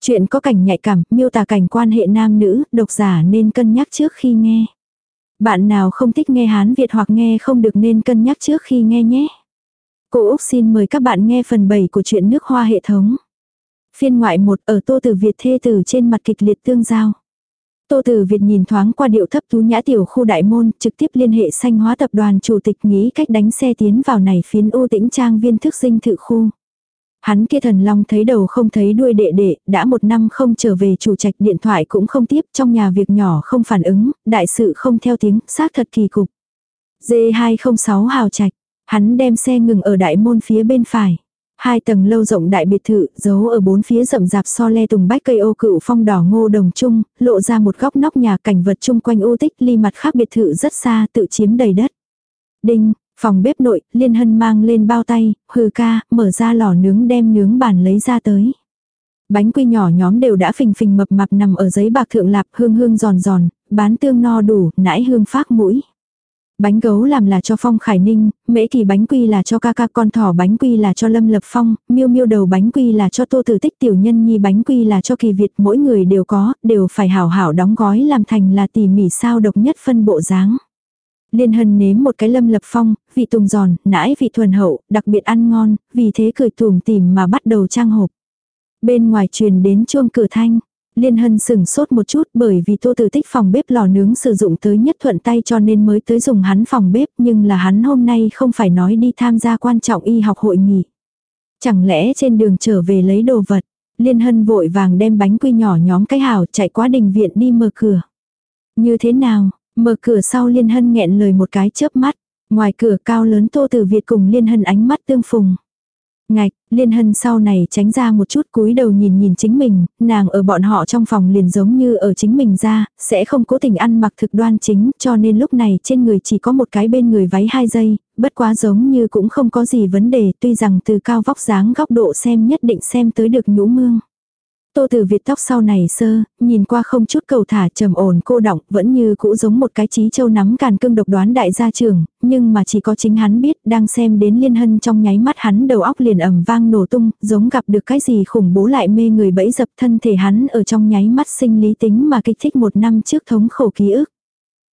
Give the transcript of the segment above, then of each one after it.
Chuyện có cảnh nhạy cảm, miêu tả cảnh quan hệ nam nữ, độc giả nên cân nhắc trước khi nghe. Bạn nào không thích nghe Hán Việt hoặc nghe không được nên cân nhắc trước khi nghe nhé. Cô Úc xin mời các bạn nghe phần 7 của truyện nước hoa hệ thống. Phiên ngoại 1 ở Tô Tử Việt thê tử trên mặt kịch liệt tương giao. Tô Tử Việt nhìn thoáng qua điệu thấp tú nhã tiểu khu đại môn, trực tiếp liên hệ sanh hóa tập đoàn chủ tịch nghĩ cách đánh xe tiến vào này phiến ô tĩnh trang viên thức dinh thự khu. Hắn kia thần long thấy đầu không thấy đuôi đệ đệ, đã một năm không trở về chủ trạch điện thoại cũng không tiếp, trong nhà việc nhỏ không phản ứng, đại sự không theo tiếng, xác thật kỳ cục. D206 hào trạch, hắn đem xe ngừng ở đại môn phía bên phải. Hai tầng lâu rộng đại biệt thự, giấu ở bốn phía rậm rạp so le tùng bách cây ô cựu phong đỏ ngô đồng chung, lộ ra một góc nóc nhà cảnh vật chung quanh ô tích ly mặt khác biệt thự rất xa tự chiếm đầy đất. Đinh, phòng bếp nội, liên hân mang lên bao tay, hừ ca, mở ra lò nướng đem nướng bàn lấy ra tới. Bánh quy nhỏ nhóm đều đã phình phình mập mạp nằm ở giấy bạc thượng lạp hương hương giòn giòn, bán tương no đủ, nãi hương phát mũi. Bánh gấu làm là cho Phong Khải Ninh, mễ kỳ bánh quy là cho ca ca con thỏ bánh quy là cho Lâm Lập Phong, miêu miêu đầu bánh quy là cho Tô Tử Tích tiểu nhân nhi bánh quy là cho kỳ Việt mỗi người đều có, đều phải hảo hảo đóng gói làm thành là tỉ mỉ sao độc nhất phân bộ dáng. Liên hân nếm một cái lâm lập phong, vị tùng giòn, nãi vị thuần hậu, đặc biệt ăn ngon, vì thế cười tùm tìm mà bắt đầu trang hộp. Bên ngoài truyền đến chuông cửa thanh, Liên hân sừng sốt một chút bởi vì tô tử tích phòng bếp lò nướng sử dụng tới nhất thuận tay cho nên mới tới dùng hắn phòng bếp nhưng là hắn hôm nay không phải nói đi tham gia quan trọng y học hội nghị. Chẳng lẽ trên đường trở về lấy đồ vật, Liên hân vội vàng đem bánh quy nhỏ nhóm cái hào chạy qua đình viện đi mở cửa. Như thế nào, mở cửa sau Liên hân nghẹn lời một cái chớp mắt, ngoài cửa cao lớn tô tử Việt cùng Liên hân ánh mắt tương phùng. Ngạch, liên hân sau này tránh ra một chút cúi đầu nhìn nhìn chính mình, nàng ở bọn họ trong phòng liền giống như ở chính mình ra, sẽ không cố tình ăn mặc thực đoan chính, cho nên lúc này trên người chỉ có một cái bên người váy hai giây, bất quá giống như cũng không có gì vấn đề, tuy rằng từ cao vóc dáng góc độ xem nhất định xem tới được nhũ mương. Tô Tử Việt tóc sau này sơ, nhìn qua không chút cầu thả trầm ổn cô động, vẫn như cũ giống một cái trí châu nắm càn cương độc đoán đại gia trưởng, nhưng mà chỉ có chính hắn biết, đang xem đến liên hân trong nháy mắt hắn đầu óc liền ầm vang nổ tung, giống gặp được cái gì khủng bố lại mê người bẫy dập thân thể hắn ở trong nháy mắt sinh lý tính mà kích thích một năm trước thống khổ ký ức.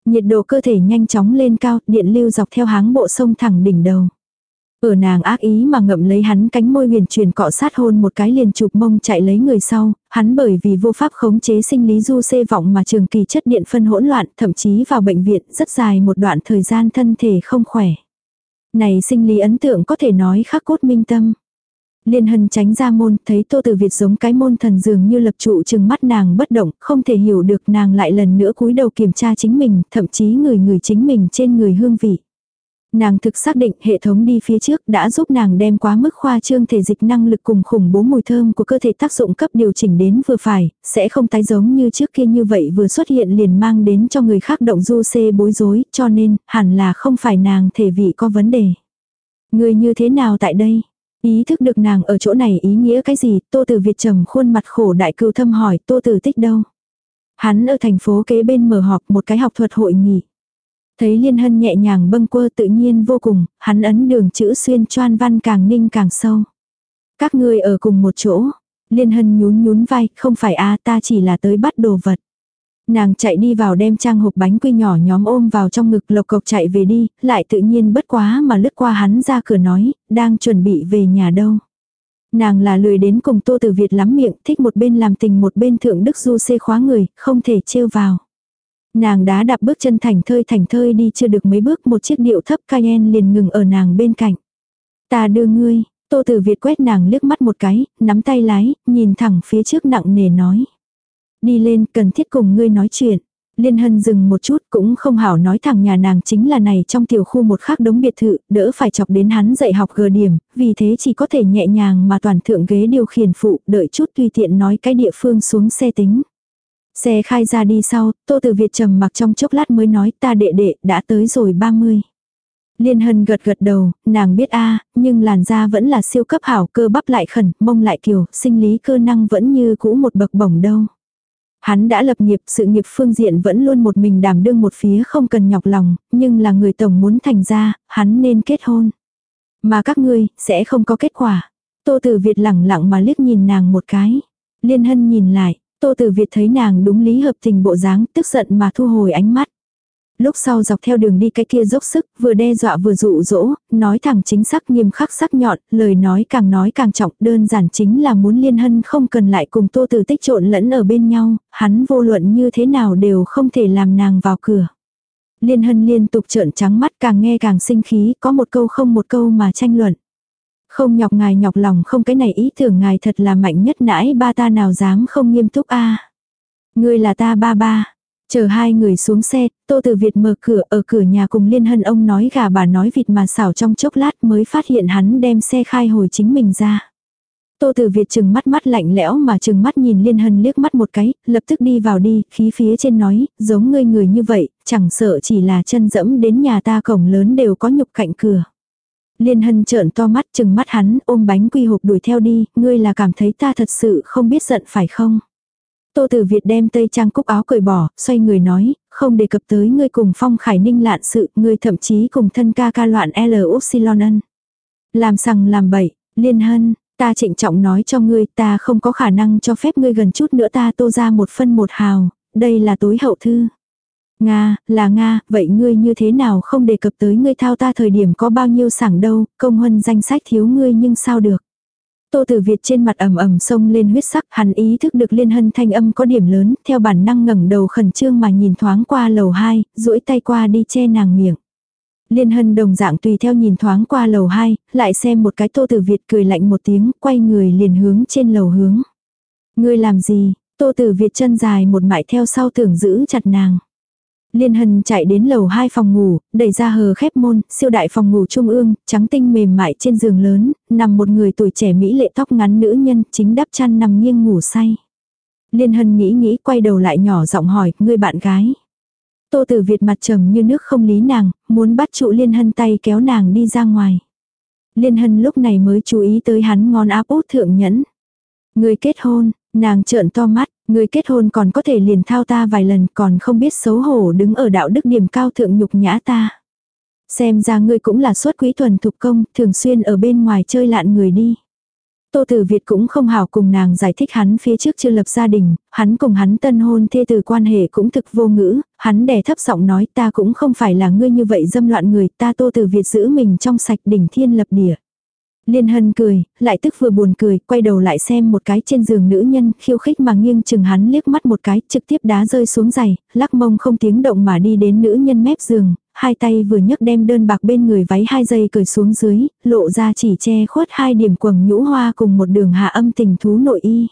Nhiệt độ cơ thể nhanh chóng lên cao, điện lưu dọc theo háng bộ sông thẳng đỉnh đầu. Ở nàng ác ý mà ngậm lấy hắn cánh môi huyền truyền cọ sát hôn một cái liền chụp mông chạy lấy người sau, hắn bởi vì vô pháp khống chế sinh lý du xê vọng mà trường kỳ chất điện phân hỗn loạn, thậm chí vào bệnh viện rất dài một đoạn thời gian thân thể không khỏe. Này sinh lý ấn tượng có thể nói khắc cốt minh tâm. Liên hân tránh ra môn, thấy tô từ Việt giống cái môn thần dường như lập trụ chừng mắt nàng bất động, không thể hiểu được nàng lại lần nữa cúi đầu kiểm tra chính mình, thậm chí người người chính mình trên người hương vị. Nàng thực xác định hệ thống đi phía trước đã giúp nàng đem quá mức khoa trương thể dịch năng lực cùng khủng bố mùi thơm của cơ thể tác dụng cấp điều chỉnh đến vừa phải, sẽ không tái giống như trước kia như vậy vừa xuất hiện liền mang đến cho người khác động du xê bối rối, cho nên hẳn là không phải nàng thể vị có vấn đề. Người như thế nào tại đây? Ý thức được nàng ở chỗ này ý nghĩa cái gì, tô tử Việt trầm khuôn mặt khổ đại cưu thâm hỏi tô tử tích đâu. Hắn ở thành phố kế bên mở họp một cái học thuật hội nghị. Thấy liên hân nhẹ nhàng bâng quơ tự nhiên vô cùng, hắn ấn đường chữ xuyên choan văn càng ninh càng sâu. Các ngươi ở cùng một chỗ. Liên hân nhún nhún vai, không phải a ta chỉ là tới bắt đồ vật. Nàng chạy đi vào đem trang hộp bánh quy nhỏ nhóm ôm vào trong ngực lộc cộc chạy về đi, lại tự nhiên bất quá mà lướt qua hắn ra cửa nói, đang chuẩn bị về nhà đâu. Nàng là lười đến cùng tô từ Việt lắm miệng, thích một bên làm tình một bên thượng đức du xê khóa người, không thể trêu vào. Nàng đá đạp bước chân thành thơi thành thơi đi chưa được mấy bước một chiếc điệu thấp Cayenne liền ngừng ở nàng bên cạnh. Ta đưa ngươi, Tô Tử Việt quét nàng liếc mắt một cái, nắm tay lái, nhìn thẳng phía trước nặng nề nói. Đi lên, cần thiết cùng ngươi nói chuyện. Liên Hân dừng một chút cũng không hảo nói thẳng nhà nàng chính là này trong tiểu khu một khắc đống biệt thự, đỡ phải chọc đến hắn dạy học gờ điểm, vì thế chỉ có thể nhẹ nhàng mà toàn thượng ghế điều khiển phụ, đợi chút tùy tiện nói cái địa phương xuống xe tính. Xe khai ra đi sau, Tô Tử Việt trầm mặc trong chốc lát mới nói ta đệ đệ đã tới rồi 30. Liên Hân gật gật đầu, nàng biết a nhưng làn da vẫn là siêu cấp hảo cơ bắp lại khẩn, mông lại kiều, sinh lý cơ năng vẫn như cũ một bậc bổng đâu. Hắn đã lập nghiệp, sự nghiệp phương diện vẫn luôn một mình đảm đương một phía không cần nhọc lòng, nhưng là người tổng muốn thành ra, hắn nên kết hôn. Mà các ngươi, sẽ không có kết quả. Tô Tử Việt lẳng lặng mà liếc nhìn nàng một cái. Liên Hân nhìn lại, Tô Tử Việt thấy nàng đúng lý hợp tình bộ dáng, tức giận mà thu hồi ánh mắt. Lúc sau dọc theo đường đi cái kia dốc sức, vừa đe dọa vừa dụ dỗ, nói thẳng chính xác nghiêm khắc sắc nhọn, lời nói càng nói càng trọng, đơn giản chính là muốn liên hân không cần lại cùng tô tử tích trộn lẫn ở bên nhau, hắn vô luận như thế nào đều không thể làm nàng vào cửa. Liên hân liên tục trợn trắng mắt càng nghe càng sinh khí, có một câu không một câu mà tranh luận. Không nhọc ngài nhọc lòng không cái này ý tưởng ngài thật là mạnh nhất nãi ba ta nào dám không nghiêm túc a Ngươi là ta ba ba. Chờ hai người xuống xe, Tô Từ Việt mở cửa ở cửa nhà cùng Liên Hân ông nói gà bà nói vịt mà xảo trong chốc lát mới phát hiện hắn đem xe khai hồi chính mình ra. Tô Từ Việt chừng mắt mắt lạnh lẽo mà chừng mắt nhìn Liên Hân liếc mắt một cái, lập tức đi vào đi, khí phía trên nói, giống ngươi người như vậy, chẳng sợ chỉ là chân dẫm đến nhà ta cổng lớn đều có nhục cạnh cửa. Liên Hân trợn to mắt chừng mắt hắn ôm bánh quy hộp đuổi theo đi, ngươi là cảm thấy ta thật sự không biết giận phải không? Tô Tử Việt đem tây trang cúc áo cởi bỏ, xoay người nói, không đề cập tới ngươi cùng Phong Khải Ninh lạn sự, ngươi thậm chí cùng thân ca ca loạn L Upsilon ân. Làm sằng làm bậy, Liên Hân, ta trịnh trọng nói cho ngươi, ta không có khả năng cho phép ngươi gần chút nữa ta tô ra một phân một hào, đây là tối hậu thư. Nga, là Nga, vậy ngươi như thế nào không đề cập tới ngươi thao ta thời điểm có bao nhiêu sảng đâu, công huân danh sách thiếu ngươi nhưng sao được. Tô Tử Việt trên mặt ẩm ẩm sông lên huyết sắc, hắn ý thức được liên hân thanh âm có điểm lớn, theo bản năng ngẩng đầu khẩn trương mà nhìn thoáng qua lầu 2, duỗi tay qua đi che nàng miệng. Liên hân đồng dạng tùy theo nhìn thoáng qua lầu 2, lại xem một cái Tô Tử Việt cười lạnh một tiếng, quay người liền hướng trên lầu hướng. Ngươi làm gì? Tô Tử Việt chân dài một mại theo sau tưởng giữ chặt nàng. Liên Hân chạy đến lầu hai phòng ngủ, đẩy ra hờ khép môn, siêu đại phòng ngủ trung ương, trắng tinh mềm mại trên giường lớn, nằm một người tuổi trẻ mỹ lệ tóc ngắn nữ nhân, chính đắp chăn nằm nghiêng ngủ say. Liên Hân nghĩ nghĩ quay đầu lại nhỏ giọng hỏi, người bạn gái. Tô Tử Việt mặt trầm như nước không lý nàng, muốn bắt trụ Liên Hân tay kéo nàng đi ra ngoài. Liên Hân lúc này mới chú ý tới hắn ngón áp út thượng nhẫn. Người kết hôn, nàng trợn to mắt, Người kết hôn còn có thể liền thao ta vài lần còn không biết xấu hổ đứng ở đạo đức điểm cao thượng nhục nhã ta. Xem ra ngươi cũng là xuất quý thuần thục công, thường xuyên ở bên ngoài chơi lạn người đi. Tô Tử Việt cũng không hảo cùng nàng giải thích hắn phía trước chưa lập gia đình, hắn cùng hắn tân hôn thê từ quan hệ cũng thực vô ngữ, hắn đè thấp giọng nói ta cũng không phải là ngươi như vậy dâm loạn người, ta Tô Tử Việt giữ mình trong sạch đỉnh thiên lập địa. Liên hân cười, lại tức vừa buồn cười, quay đầu lại xem một cái trên giường nữ nhân, khiêu khích mà nghiêng chừng hắn liếc mắt một cái, trực tiếp đá rơi xuống giày, lắc mông không tiếng động mà đi đến nữ nhân mép giường, hai tay vừa nhấc đem đơn bạc bên người váy hai giây cởi xuống dưới, lộ ra chỉ che khuất hai điểm quầng nhũ hoa cùng một đường hạ âm tình thú nội y.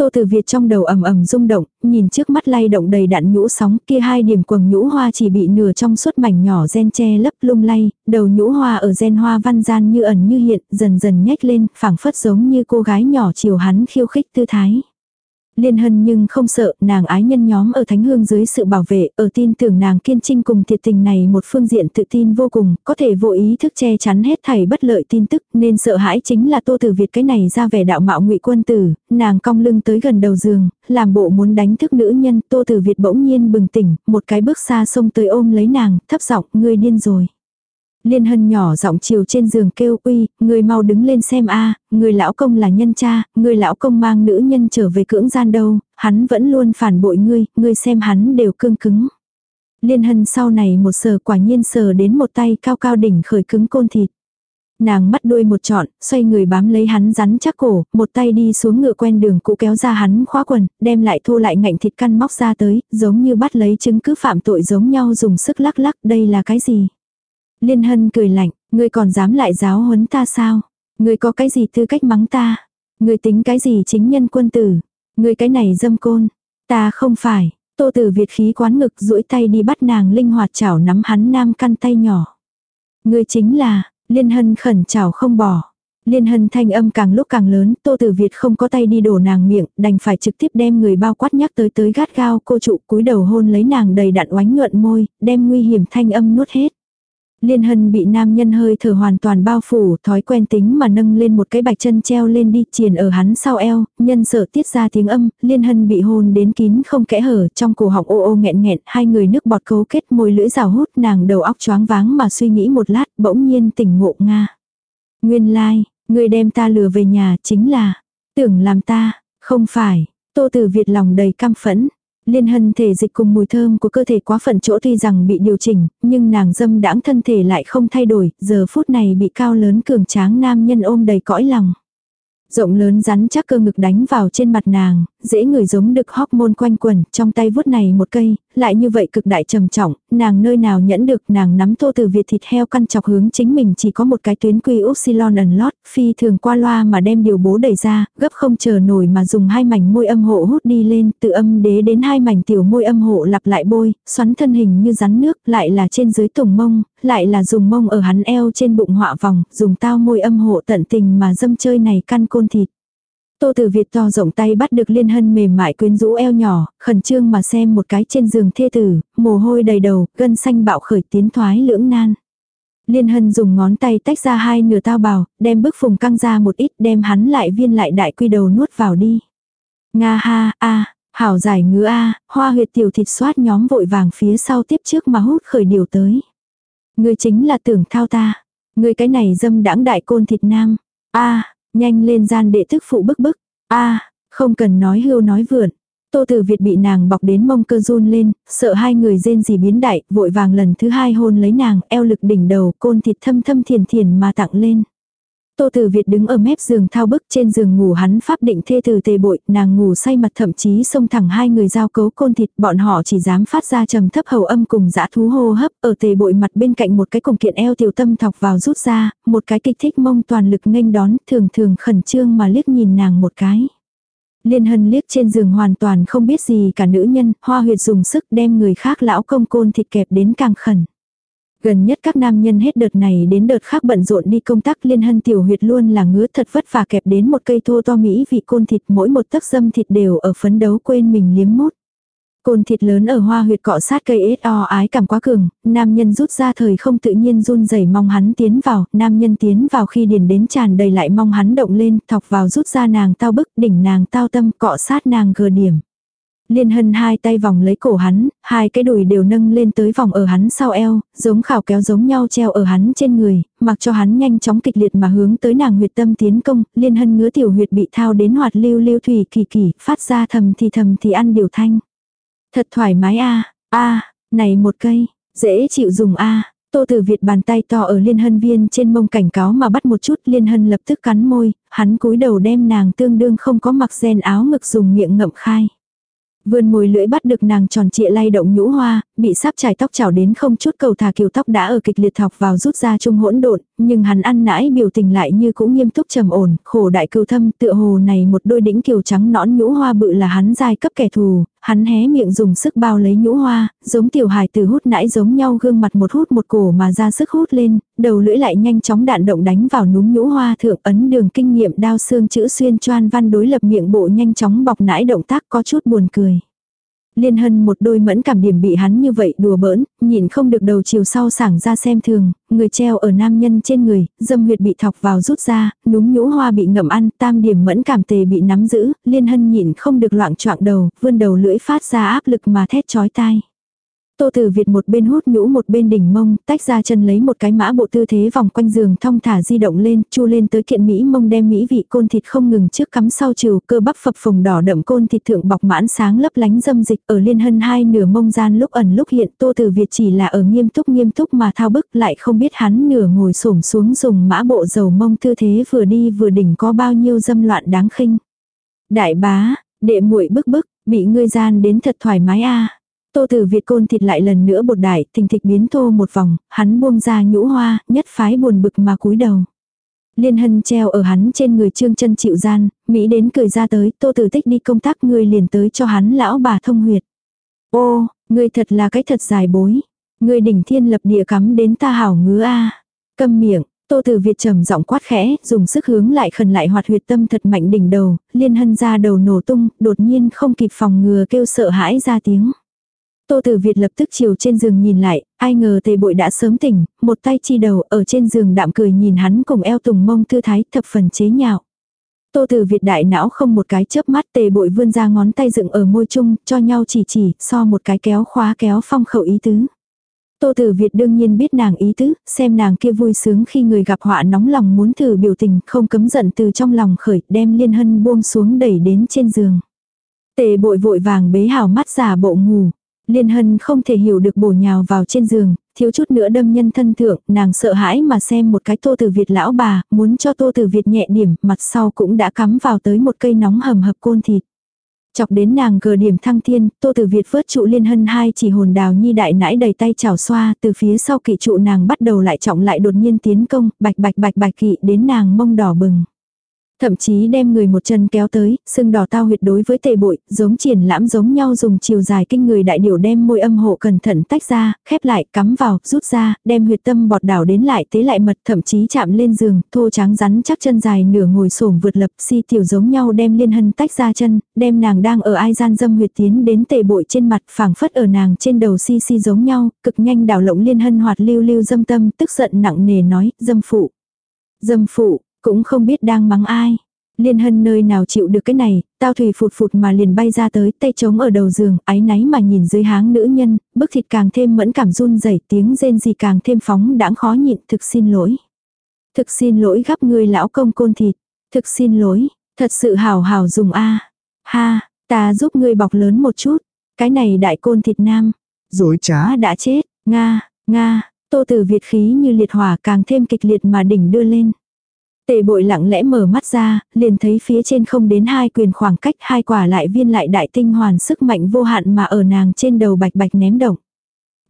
Tô Tử Việt trong đầu ầm ầm rung động, nhìn trước mắt lay động đầy đạn nhũ sóng, kia hai điểm quầng nhũ hoa chỉ bị nửa trong suốt mảnh nhỏ gen che lấp lung lay, đầu nhũ hoa ở gen hoa văn gian như ẩn như hiện, dần dần nhếch lên, phảng phất giống như cô gái nhỏ chiều hắn khiêu khích tư thái. Liên hân nhưng không sợ, nàng ái nhân nhóm ở thánh hương dưới sự bảo vệ, ở tin tưởng nàng kiên trinh cùng thiệt tình này một phương diện tự tin vô cùng, có thể vô ý thức che chắn hết thảy bất lợi tin tức, nên sợ hãi chính là tô tử Việt cái này ra vẻ đạo mạo ngụy quân tử, nàng cong lưng tới gần đầu giường, làm bộ muốn đánh thức nữ nhân, tô tử Việt bỗng nhiên bừng tỉnh, một cái bước xa xông tới ôm lấy nàng, thấp giọng, ngươi điên rồi. Liên hân nhỏ giọng chiều trên giường kêu uy, người mau đứng lên xem a người lão công là nhân cha, người lão công mang nữ nhân trở về cưỡng gian đâu, hắn vẫn luôn phản bội ngươi, ngươi xem hắn đều cương cứng. Liên hân sau này một sờ quả nhiên sờ đến một tay cao cao đỉnh khởi cứng côn thịt. Nàng mắt đuôi một trọn, xoay người bám lấy hắn rắn chắc cổ, một tay đi xuống ngựa quen đường cũ kéo ra hắn khóa quần, đem lại thô lại ngạnh thịt căn móc ra tới, giống như bắt lấy chứng cứ phạm tội giống nhau dùng sức lắc lắc, đây là cái gì? Liên Hân cười lạnh, ngươi còn dám lại giáo huấn ta sao? Ngươi có cái gì tư cách mắng ta? Ngươi tính cái gì chính nhân quân tử? Ngươi cái này dâm côn. Ta không phải. Tô tử Việt khí quán ngực duỗi tay đi bắt nàng linh hoạt chảo nắm hắn nam căn tay nhỏ. Ngươi chính là, Liên Hân khẩn chảo không bỏ. Liên hân thanh âm càng lúc càng lớn, Tô Tử Việt không có tay đi đổ nàng miệng, đành phải trực tiếp đem người bao quát nhắc tới tới gắt gao cô trụ cúi đầu hôn lấy nàng đầy đặn oánh nhuận môi, đem nguy hiểm thanh âm nuốt hết. Liên hân bị nam nhân hơi thở hoàn toàn bao phủ, thói quen tính mà nâng lên một cái bạch chân treo lên đi, triền ở hắn sau eo, nhân sợ tiết ra tiếng âm, liên hân bị hôn đến kín không kẽ hở, trong cổ họng ô ô nghẹn nghẹn, hai người nước bọt cấu kết môi lưỡi rào hút nàng đầu óc choáng váng mà suy nghĩ một lát, bỗng nhiên tỉnh ngộ Nga. Nguyên lai, like, người đem ta lừa về nhà chính là, tưởng làm ta, Không phải, Tô Tử Việt lòng đầy căm phẫn. Liên hân thể dịch cùng mùi thơm của cơ thể quá phận chỗ tuy rằng bị điều chỉnh, nhưng nàng dâm đãng thân thể lại không thay đổi, giờ phút này bị cao lớn cường tráng nam nhân ôm đầy cõi lòng. Rộng lớn rắn chắc cơ ngực đánh vào trên mặt nàng, dễ người giống được hormone quanh quần, trong tay vuốt này một cây, lại như vậy cực đại trầm trọng, nàng nơi nào nhẫn được nàng nắm tô từ Việt thịt heo căn chọc hướng chính mình chỉ có một cái tuyến quy upsilon ẩn lót, phi thường qua loa mà đem điều bố đẩy ra, gấp không chờ nổi mà dùng hai mảnh môi âm hộ hút đi lên, từ âm đế đến hai mảnh tiểu môi âm hộ lặp lại bôi, xoắn thân hình như rắn nước, lại là trên dưới tùng mông, lại là dùng mông ở hắn eo trên bụng họa vòng, dùng tao môi âm hộ tận tình mà dâm chơi này căn côn thịt. Tô Tử Việt to rộng tay bắt được Liên Hân mềm mại quyến rũ eo nhỏ, khẩn trương mà xem một cái trên giường thê tử, mồ hôi đầy đầu, gân xanh bạo khởi tiến thoái lưỡng nan. Liên Hân dùng ngón tay tách ra hai nửa tao bào, đem bức phùng căng ra một ít đem hắn lại viên lại đại quy đầu nuốt vào đi. Nga ha, a, hảo giải ngứa a, hoa huyệt tiểu thịt xoát nhóm vội vàng phía sau tiếp trước mà hút khởi điều tới. Người chính là tưởng thao ta. Người cái này dâm đãng đại côn thịt nam. a Nhanh lên gian đệ thức phụ bức bức. a không cần nói hưu nói vượn. Tô Tử Việt bị nàng bọc đến mông cơ run lên, sợ hai người rên gì biến đại, vội vàng lần thứ hai hôn lấy nàng, eo lực đỉnh đầu, côn thịt thâm thâm thiền thiền mà tặng lên. Tô Tử Việt đứng ở mép giường thao bức trên giường ngủ hắn pháp định thê từ tề bội, nàng ngủ say mặt thậm chí xông thẳng hai người giao cấu côn thịt, bọn họ chỉ dám phát ra trầm thấp hầu âm cùng dã thú hô hấp, ở tề bội mặt bên cạnh một cái cùng kiện eo tiểu tâm thọc vào rút ra, một cái kích thích mông toàn lực nghênh đón, thường thường khẩn trương mà liếc nhìn nàng một cái. Liên hân liếc trên giường hoàn toàn không biết gì cả nữ nhân, hoa huyệt dùng sức đem người khác lão công côn thịt kẹp đến càng khẩn. Gần nhất các nam nhân hết đợt này đến đợt khác bận rộn đi công tác liên hân tiểu huyệt luôn là ngứa thật vất vả kẹp đến một cây thô to mỹ vị côn thịt mỗi một tấc dâm thịt đều ở phấn đấu quên mình liếm mút. Côn thịt lớn ở hoa huyệt cọ sát cây ết o ái cảm quá cường, nam nhân rút ra thời không tự nhiên run rẩy mong hắn tiến vào, nam nhân tiến vào khi điền đến tràn đầy lại mong hắn động lên, thọc vào rút ra nàng tao bức, đỉnh nàng tao tâm, cọ sát nàng gờ điểm. Liên hân hai tay vòng lấy cổ hắn, hai cái đùi đều nâng lên tới vòng ở hắn sau eo, giống khảo kéo giống nhau treo ở hắn trên người, mặc cho hắn nhanh chóng kịch liệt mà hướng tới nàng huyệt tâm tiến công, liên hân ngứa tiểu huyệt bị thao đến hoạt lưu lưu thủy kỳ kỳ, phát ra thầm thì thầm thì ăn điều thanh. Thật thoải mái a a này một cây, dễ chịu dùng a Tô Tử Việt bàn tay to ở liên hân viên trên mông cảnh cáo mà bắt một chút liên hân lập tức cắn môi, hắn cúi đầu đem nàng tương đương không có mặc gen áo ngực dùng miệng ngậm khai. Vươn môi lưỡi bắt được nàng tròn trịa lay động nhũ hoa, bị sáp trải tóc chảo đến không chút cầu thả kiều tóc đã ở kịch liệt thọc vào rút ra chung hỗn độn, nhưng hắn ăn nãi biểu tình lại như cũng nghiêm túc trầm ổn, khổ đại cưu thâm tựa hồ này một đôi đĩnh kiều trắng nõn nhũ hoa bự là hắn giai cấp kẻ thù, hắn hé miệng dùng sức bao lấy nhũ hoa, giống tiểu hài từ hút nãi giống nhau gương mặt một hút một cổ mà ra sức hút lên, đầu lưỡi lại nhanh chóng đạn động đánh vào núm nhũ hoa thượng ấn đường kinh nghiệm đao xương chữ xuyên choan văn đối lập miệng bộ nhanh chóng bọc nãi động tác có chút buồn cười. Liên hân một đôi mẫn cảm điểm bị hắn như vậy đùa bỡn, nhìn không được đầu chiều sau sảng ra xem thường, người treo ở nam nhân trên người, dâm huyệt bị thọc vào rút ra, núm nhũ hoa bị ngậm ăn, tam điểm mẫn cảm tề bị nắm giữ, liên hân nhìn không được loạn choạng đầu, vươn đầu lưỡi phát ra áp lực mà thét chói tai. Tô Tử Việt một bên hút nhũ một bên đỉnh mông, tách ra chân lấy một cái mã bộ tư thế vòng quanh giường thong thả di động lên, chu lên tới kiện Mỹ mông đem Mỹ vị côn thịt không ngừng trước cắm sau trừ cơ bắp phập phồng đỏ đậm côn thịt thượng bọc mãn sáng lấp lánh dâm dịch ở liên hân hai nửa mông gian lúc ẩn lúc hiện Tô Tử Việt chỉ là ở nghiêm túc nghiêm túc mà thao bức lại không biết hắn nửa ngồi xổm xuống dùng mã bộ dầu mông tư thế vừa đi vừa đỉnh có bao nhiêu dâm loạn đáng khinh. Đại bá, đệ muội bức bức, bị ngươi gian đến thật thoải mái a Tô Tử Việt côn thịt lại lần nữa bột đại, thình thịch biến thô một vòng, hắn buông ra nhũ hoa, nhất phái buồn bực mà cúi đầu. Liên hân treo ở hắn trên người trương chân chịu gian, Mỹ đến cười ra tới, Tô Tử Tích đi công tác người liền tới cho hắn lão bà thông huyệt. Ô, ngươi thật là cái thật dài bối. Ngươi đỉnh thiên lập địa cắm đến ta hảo ngứa a. Câm miệng, Tô Tử Việt trầm giọng quát khẽ, dùng sức hướng lại khẩn lại hoạt huyệt tâm thật mạnh đỉnh đầu, liên hân ra đầu nổ tung, đột nhiên không kịp phòng ngừa kêu sợ hãi ra tiếng. Tô Tử Việt lập tức chiều trên giường nhìn lại, ai ngờ tề bội đã sớm tỉnh, một tay chi đầu ở trên giường đạm cười nhìn hắn cùng eo tùng mông thư thái thập phần chế nhạo. Tô Tử Việt đại não không một cái chớp mắt tề bội vươn ra ngón tay dựng ở môi chung, cho nhau chỉ chỉ, so một cái kéo khóa kéo phong khẩu ý tứ. Tô Tử Việt đương nhiên biết nàng ý tứ, xem nàng kia vui sướng khi người gặp họa nóng lòng muốn thử biểu tình, không cấm giận từ trong lòng khởi, đem liên hân buông xuống đẩy đến trên giường. Tề bội vội vàng bế hào mắt giả bộ ngủ. Liên hân không thể hiểu được bổ nhào vào trên giường, thiếu chút nữa đâm nhân thân thượng, nàng sợ hãi mà xem một cái tô tử Việt lão bà, muốn cho tô tử Việt nhẹ điểm, mặt sau cũng đã cắm vào tới một cây nóng hầm hập côn thịt. Chọc đến nàng cờ điểm thăng thiên, tô tử Việt vớt trụ liên hân hai chỉ hồn đào nhi đại nãi đầy tay chảo xoa, từ phía sau kỵ trụ nàng bắt đầu lại trọng lại đột nhiên tiến công, bạch bạch bạch bạch kỵ đến nàng mông đỏ bừng. Thậm chí đem người một chân kéo tới, sưng đỏ tao huyệt đối với tề bội, giống triển lãm giống nhau dùng chiều dài kinh người đại điểu đem môi âm hộ cẩn thận tách ra, khép lại, cắm vào, rút ra, đem huyệt tâm bọt đảo đến lại tế lại mật, thậm chí chạm lên giường, thô trắng rắn chắc chân dài nửa ngồi xổm vượt lập si tiểu giống nhau đem liên hân tách ra chân, đem nàng đang ở ai gian dâm huyệt tiến đến tề bội trên mặt phảng phất ở nàng trên đầu si si giống nhau, cực nhanh đảo lộng liên hân hoạt lưu lưu dâm tâm, tức giận nặng nề nói, dâm phụ. Dâm phụ, cũng không biết đang mắng ai. Liên hân nơi nào chịu được cái này, tao thủy phụt phụt mà liền bay ra tới, tay trống ở đầu giường, ái náy mà nhìn dưới háng nữ nhân, bức thịt càng thêm mẫn cảm run rẩy tiếng rên gì càng thêm phóng đãng khó nhịn, thực xin lỗi. Thực xin lỗi gắp người lão công côn thịt, thực xin lỗi, thật sự hào hào dùng a Ha, ta giúp ngươi bọc lớn một chút, cái này đại côn thịt nam. Dối trá đã chết, Nga, Nga, tô tử Việt khí như liệt hỏa càng thêm kịch liệt mà đỉnh đưa lên. Tề bội lặng lẽ mở mắt ra, liền thấy phía trên không đến hai quyền khoảng cách hai quả lại viên lại đại tinh hoàn sức mạnh vô hạn mà ở nàng trên đầu bạch bạch ném động.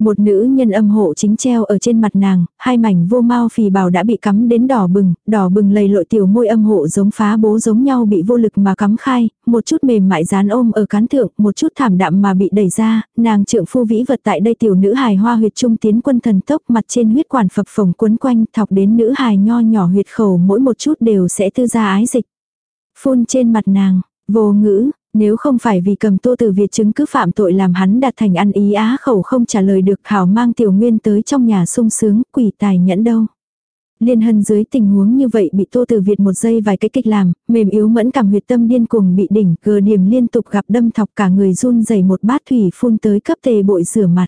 Một nữ nhân âm hộ chính treo ở trên mặt nàng, hai mảnh vô mau phì bào đã bị cắm đến đỏ bừng, đỏ bừng lầy lội tiểu môi âm hộ giống phá bố giống nhau bị vô lực mà cắm khai, một chút mềm mại dán ôm ở cán thượng, một chút thảm đạm mà bị đẩy ra, nàng trượng phu vĩ vật tại đây tiểu nữ hài hoa huyệt trung tiến quân thần tốc mặt trên huyết quản phập phồng quấn quanh thọc đến nữ hài nho nhỏ huyệt khẩu mỗi một chút đều sẽ tư ra ái dịch. Phun trên mặt nàng, vô ngữ, nếu không phải vì cầm tô từ Việt chứng cứ phạm tội làm hắn đạt thành ăn ý á khẩu không trả lời được hảo mang tiểu nguyên tới trong nhà sung sướng quỷ tài nhẫn đâu. Liên hân dưới tình huống như vậy bị tô từ Việt một giây vài cái kịch làm, mềm yếu mẫn cảm huyệt tâm điên cuồng bị đỉnh, gờ điểm liên tục gặp đâm thọc cả người run dày một bát thủy phun tới cấp tề bội rửa mặt.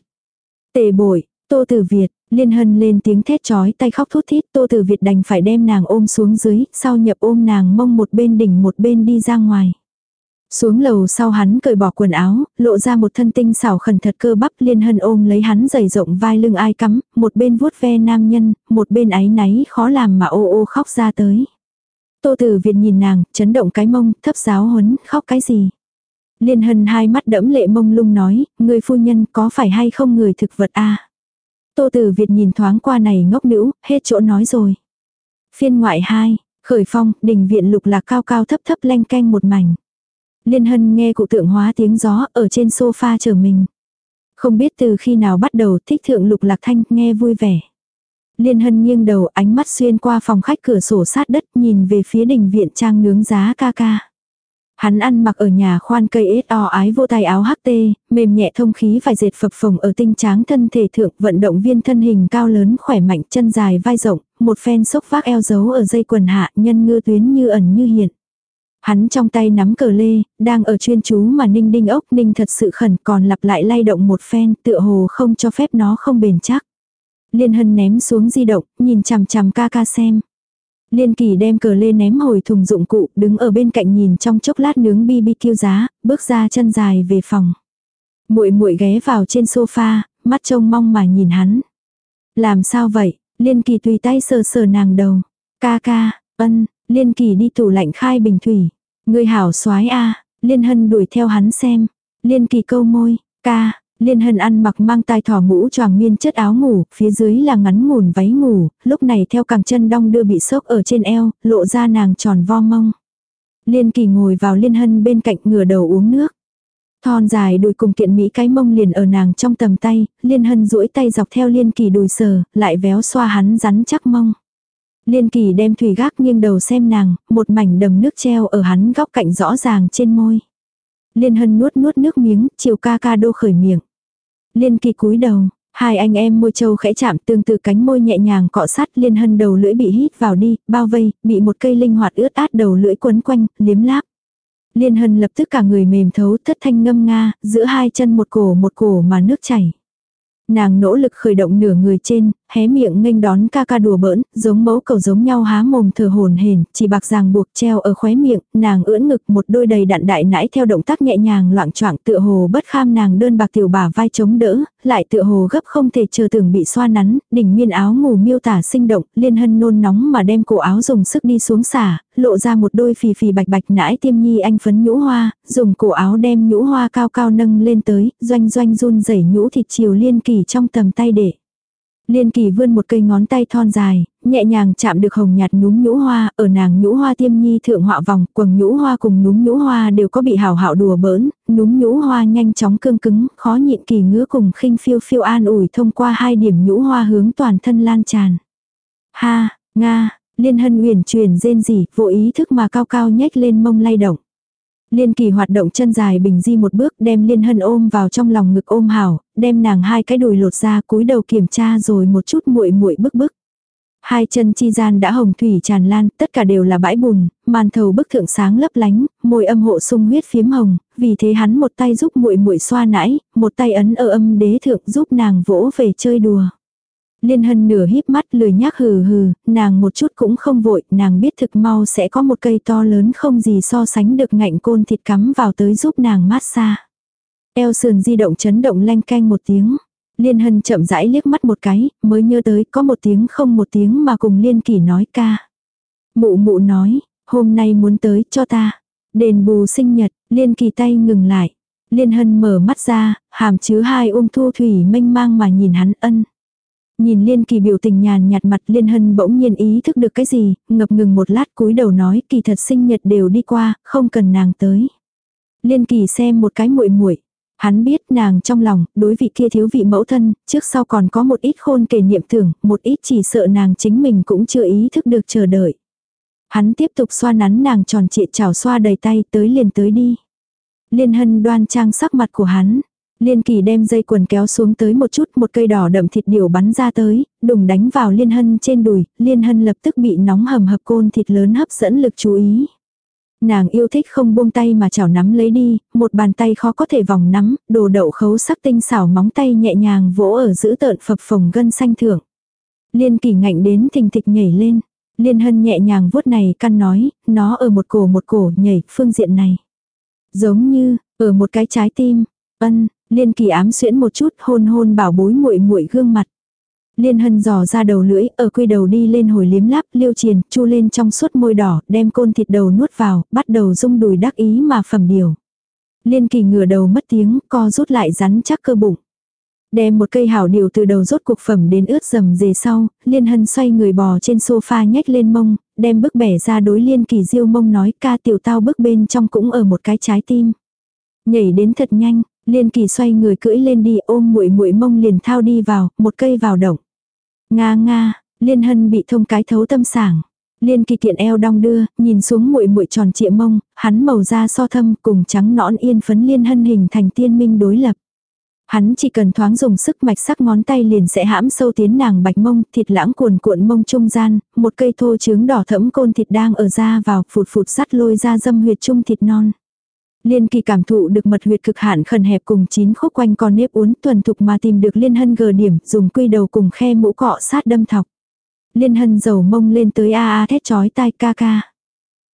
Tề bội, tô từ Việt, liên hân lên tiếng thét chói tay khóc thút thít tô từ Việt đành phải đem nàng ôm xuống dưới, sau nhập ôm nàng mông một bên đỉnh một bên đi ra ngoài. Xuống lầu sau hắn cởi bỏ quần áo, lộ ra một thân tinh xảo khẩn thật cơ bắp liên hân ôm lấy hắn dày rộng vai lưng ai cắm, một bên vuốt ve nam nhân, một bên áy náy khó làm mà ô ô khóc ra tới. Tô tử Việt nhìn nàng, chấn động cái mông, thấp giáo huấn, khóc cái gì. Liên hân hai mắt đẫm lệ mông lung nói, người phu nhân có phải hay không người thực vật a Tô tử Việt nhìn thoáng qua này ngốc nữ, hết chỗ nói rồi. Phiên ngoại 2, khởi phong, đình viện lục lạc cao cao thấp thấp lanh canh một mảnh. Liên hân nghe cụ tượng hóa tiếng gió ở trên sofa chờ mình. Không biết từ khi nào bắt đầu thích thượng lục lạc thanh nghe vui vẻ. Liên hân nghiêng đầu ánh mắt xuyên qua phòng khách cửa sổ sát đất nhìn về phía đình viện trang nướng giá ca ca. Hắn ăn mặc ở nhà khoan cây ết o ái vô tay áo hắc tê, mềm nhẹ thông khí vài dệt phập phồng ở tinh tráng thân thể thượng vận động viên thân hình cao lớn khỏe mạnh chân dài vai rộng, một phen xốc vác eo giấu ở dây quần hạ nhân ngư tuyến như ẩn như hiện. Hắn trong tay nắm cờ lê, đang ở chuyên chú mà ninh đinh ốc ninh thật sự khẩn còn lặp lại lay động một phen tựa hồ không cho phép nó không bền chắc. Liên hân ném xuống di động, nhìn chằm chằm ca ca xem. Liên kỳ đem cờ lê ném hồi thùng dụng cụ, đứng ở bên cạnh nhìn trong chốc lát nướng BBQ giá, bước ra chân dài về phòng. Muội muội ghé vào trên sofa, mắt trông mong mà nhìn hắn. Làm sao vậy? Liên kỳ tùy tay sờ sờ nàng đầu. Ca ca, ân, Liên kỳ đi tủ lạnh khai bình thủy. Người hảo soái a Liên hân đuổi theo hắn xem. Liên kỳ câu môi, ca, Liên hân ăn mặc mang tai thỏ mũ choàng miên chất áo ngủ, phía dưới là ngắn ngủn váy ngủ, lúc này theo càng chân đong đưa bị sốc ở trên eo, lộ ra nàng tròn vo mông. Liên kỳ ngồi vào liên hân bên cạnh ngửa đầu uống nước. Thon dài đùi cùng kiện mỹ cái mông liền ở nàng trong tầm tay, liên hân duỗi tay dọc theo liên kỳ đùi sờ, lại véo xoa hắn rắn chắc mông. Liên kỳ đem thủy gác nghiêng đầu xem nàng, một mảnh đầm nước treo ở hắn góc cạnh rõ ràng trên môi. Liên hân nuốt nuốt nước miếng, chiều ca ca đô khởi miệng. Liên kỳ cúi đầu, hai anh em môi trâu khẽ chạm tương tự cánh môi nhẹ nhàng cọ sát liên hân đầu lưỡi bị hít vào đi, bao vây, bị một cây linh hoạt ướt át đầu lưỡi quấn quanh, liếm láp. Liên hân lập tức cả người mềm thấu thất thanh ngâm nga, giữa hai chân một cổ một cổ mà nước chảy. Nàng nỗ lực khởi động nửa người trên, hé miệng nghênh đón ca ca đùa bỡn, giống mẫu cầu giống nhau há mồm thở hồn hển, chỉ bạc ràng buộc treo ở khóe miệng, nàng ưỡn ngực một đôi đầy đặn đại nãi theo động tác nhẹ nhàng loạn choạng tựa hồ bất kham nàng đơn bạc tiểu bà vai chống đỡ, lại tựa hồ gấp không thể chờ tưởng bị xoa nắn, đỉnh miên áo ngủ miêu tả sinh động, liên hân nôn nóng mà đem cổ áo dùng sức đi xuống xả, lộ ra một đôi phì phì bạch bạch nãi tiêm nhi anh phấn nhũ hoa, dùng cổ áo đem nhũ hoa cao cao nâng lên tới, doanh doanh run rẩy nhũ thịt chiều liên kỳ trong tầm tay để. Liên kỳ vươn một cây ngón tay thon dài, nhẹ nhàng chạm được hồng nhạt núm nhũ hoa, ở nàng nhũ hoa tiêm nhi thượng họa vòng, quầng nhũ hoa cùng núm nhũ hoa đều có bị hào hảo đùa bỡn, núm nhũ hoa nhanh chóng cương cứng, khó nhịn kỳ ngứa cùng khinh phiêu phiêu an ủi thông qua hai điểm nhũ hoa hướng toàn thân lan tràn. Ha, Nga, liên hân uyển truyền rên rỉ, vô ý thức mà cao cao nhếch lên mông lay động. Liên kỳ hoạt động chân dài bình di một bước đem liên hân ôm vào trong lòng ngực ôm hảo, đem nàng hai cái đùi lột ra cúi đầu kiểm tra rồi một chút muội muội bức bức. Hai chân chi gian đã hồng thủy tràn lan, tất cả đều là bãi bùn, màn thầu bức thượng sáng lấp lánh, môi âm hộ sung huyết phiếm hồng, vì thế hắn một tay giúp muội muội xoa nãi, một tay ấn ở âm đế thượng giúp nàng vỗ về chơi đùa. Liên hân nửa híp mắt lười nhác hừ hừ, nàng một chút cũng không vội, nàng biết thực mau sẽ có một cây to lớn không gì so sánh được ngạnh côn thịt cắm vào tới giúp nàng mát xa. Eo sườn di động chấn động lanh canh một tiếng. Liên hân chậm rãi liếc mắt một cái, mới nhớ tới có một tiếng không một tiếng mà cùng liên kỳ nói ca. Mụ mụ nói, hôm nay muốn tới cho ta. Đền bù sinh nhật, liên kỳ tay ngừng lại. Liên hân mở mắt ra, hàm chứa hai ung thu thủy mênh mang mà nhìn hắn ân. Nhìn Liên Kỳ biểu tình nhàn nhạt mặt Liên Hân bỗng nhiên ý thức được cái gì, ngập ngừng một lát cúi đầu nói kỳ thật sinh nhật đều đi qua, không cần nàng tới. Liên Kỳ xem một cái muội muội Hắn biết nàng trong lòng, đối vị kia thiếu vị mẫu thân, trước sau còn có một ít khôn kể niệm tưởng, một ít chỉ sợ nàng chính mình cũng chưa ý thức được chờ đợi. Hắn tiếp tục xoa nắn nàng tròn trịa chảo xoa đầy tay tới liền tới đi. Liên hân đoan trang sắc mặt của hắn, Liên kỳ đem dây quần kéo xuống tới một chút một cây đỏ đậm thịt điều bắn ra tới, đùng đánh vào liên hân trên đùi, liên hân lập tức bị nóng hầm hập côn thịt lớn hấp dẫn lực chú ý. Nàng yêu thích không buông tay mà chảo nắm lấy đi, một bàn tay khó có thể vòng nắm, đồ đậu khấu sắc tinh xảo móng tay nhẹ nhàng vỗ ở giữ tợn phập phồng gân xanh thưởng. Liên kỳ ngạnh đến thình thịch nhảy lên. Liên hân nhẹ nhàng vuốt này căn nói, nó ở một cổ một cổ nhảy phương diện này. Giống như, ở một cái trái tim, ân, Liên kỳ ám xuyễn một chút hôn hôn bảo bối muội muội gương mặt. Liên hân dò ra đầu lưỡi, ở quy đầu đi lên hồi liếm láp, liêu triền, chu lên trong suốt môi đỏ, đem côn thịt đầu nuốt vào, bắt đầu rung đùi đắc ý mà phẩm điều. Liên kỳ ngửa đầu mất tiếng, co rút lại rắn chắc cơ bụng. Đem một cây hảo điều từ đầu rốt cuộc phẩm đến ướt dầm dề sau, liên hân xoay người bò trên sofa nhách lên mông, đem bức bẻ ra đối liên kỳ diêu mông nói ca tiểu tao bức bên trong cũng ở một cái trái tim. Nhảy đến thật nhanh, Liên Kỳ xoay người cưỡi lên đi ôm muội muội mông liền thao đi vào, một cây vào động. Nga nga, Liên Hân bị thông cái thấu tâm sảng. Liên Kỳ kiện eo đong đưa, nhìn xuống muội muội tròn trịa mông, hắn màu da so thâm cùng trắng nõn yên phấn Liên Hân hình thành tiên minh đối lập. Hắn chỉ cần thoáng dùng sức mạch sắc ngón tay liền sẽ hãm sâu tiến nàng bạch mông, thịt lãng cuồn cuộn mông trung gian, một cây thô trứng đỏ thẫm côn thịt đang ở da vào, phụt phụt sắt lôi ra dâm huyệt trung thịt non. Liên kỳ cảm thụ được mật huyệt cực hạn khẩn hẹp cùng chín khúc quanh con nếp uốn tuần thục mà tìm được liên hân gờ điểm dùng quy đầu cùng khe mũ cọ sát đâm thọc. Liên hân dầu mông lên tới a a thét chói tai ca ca.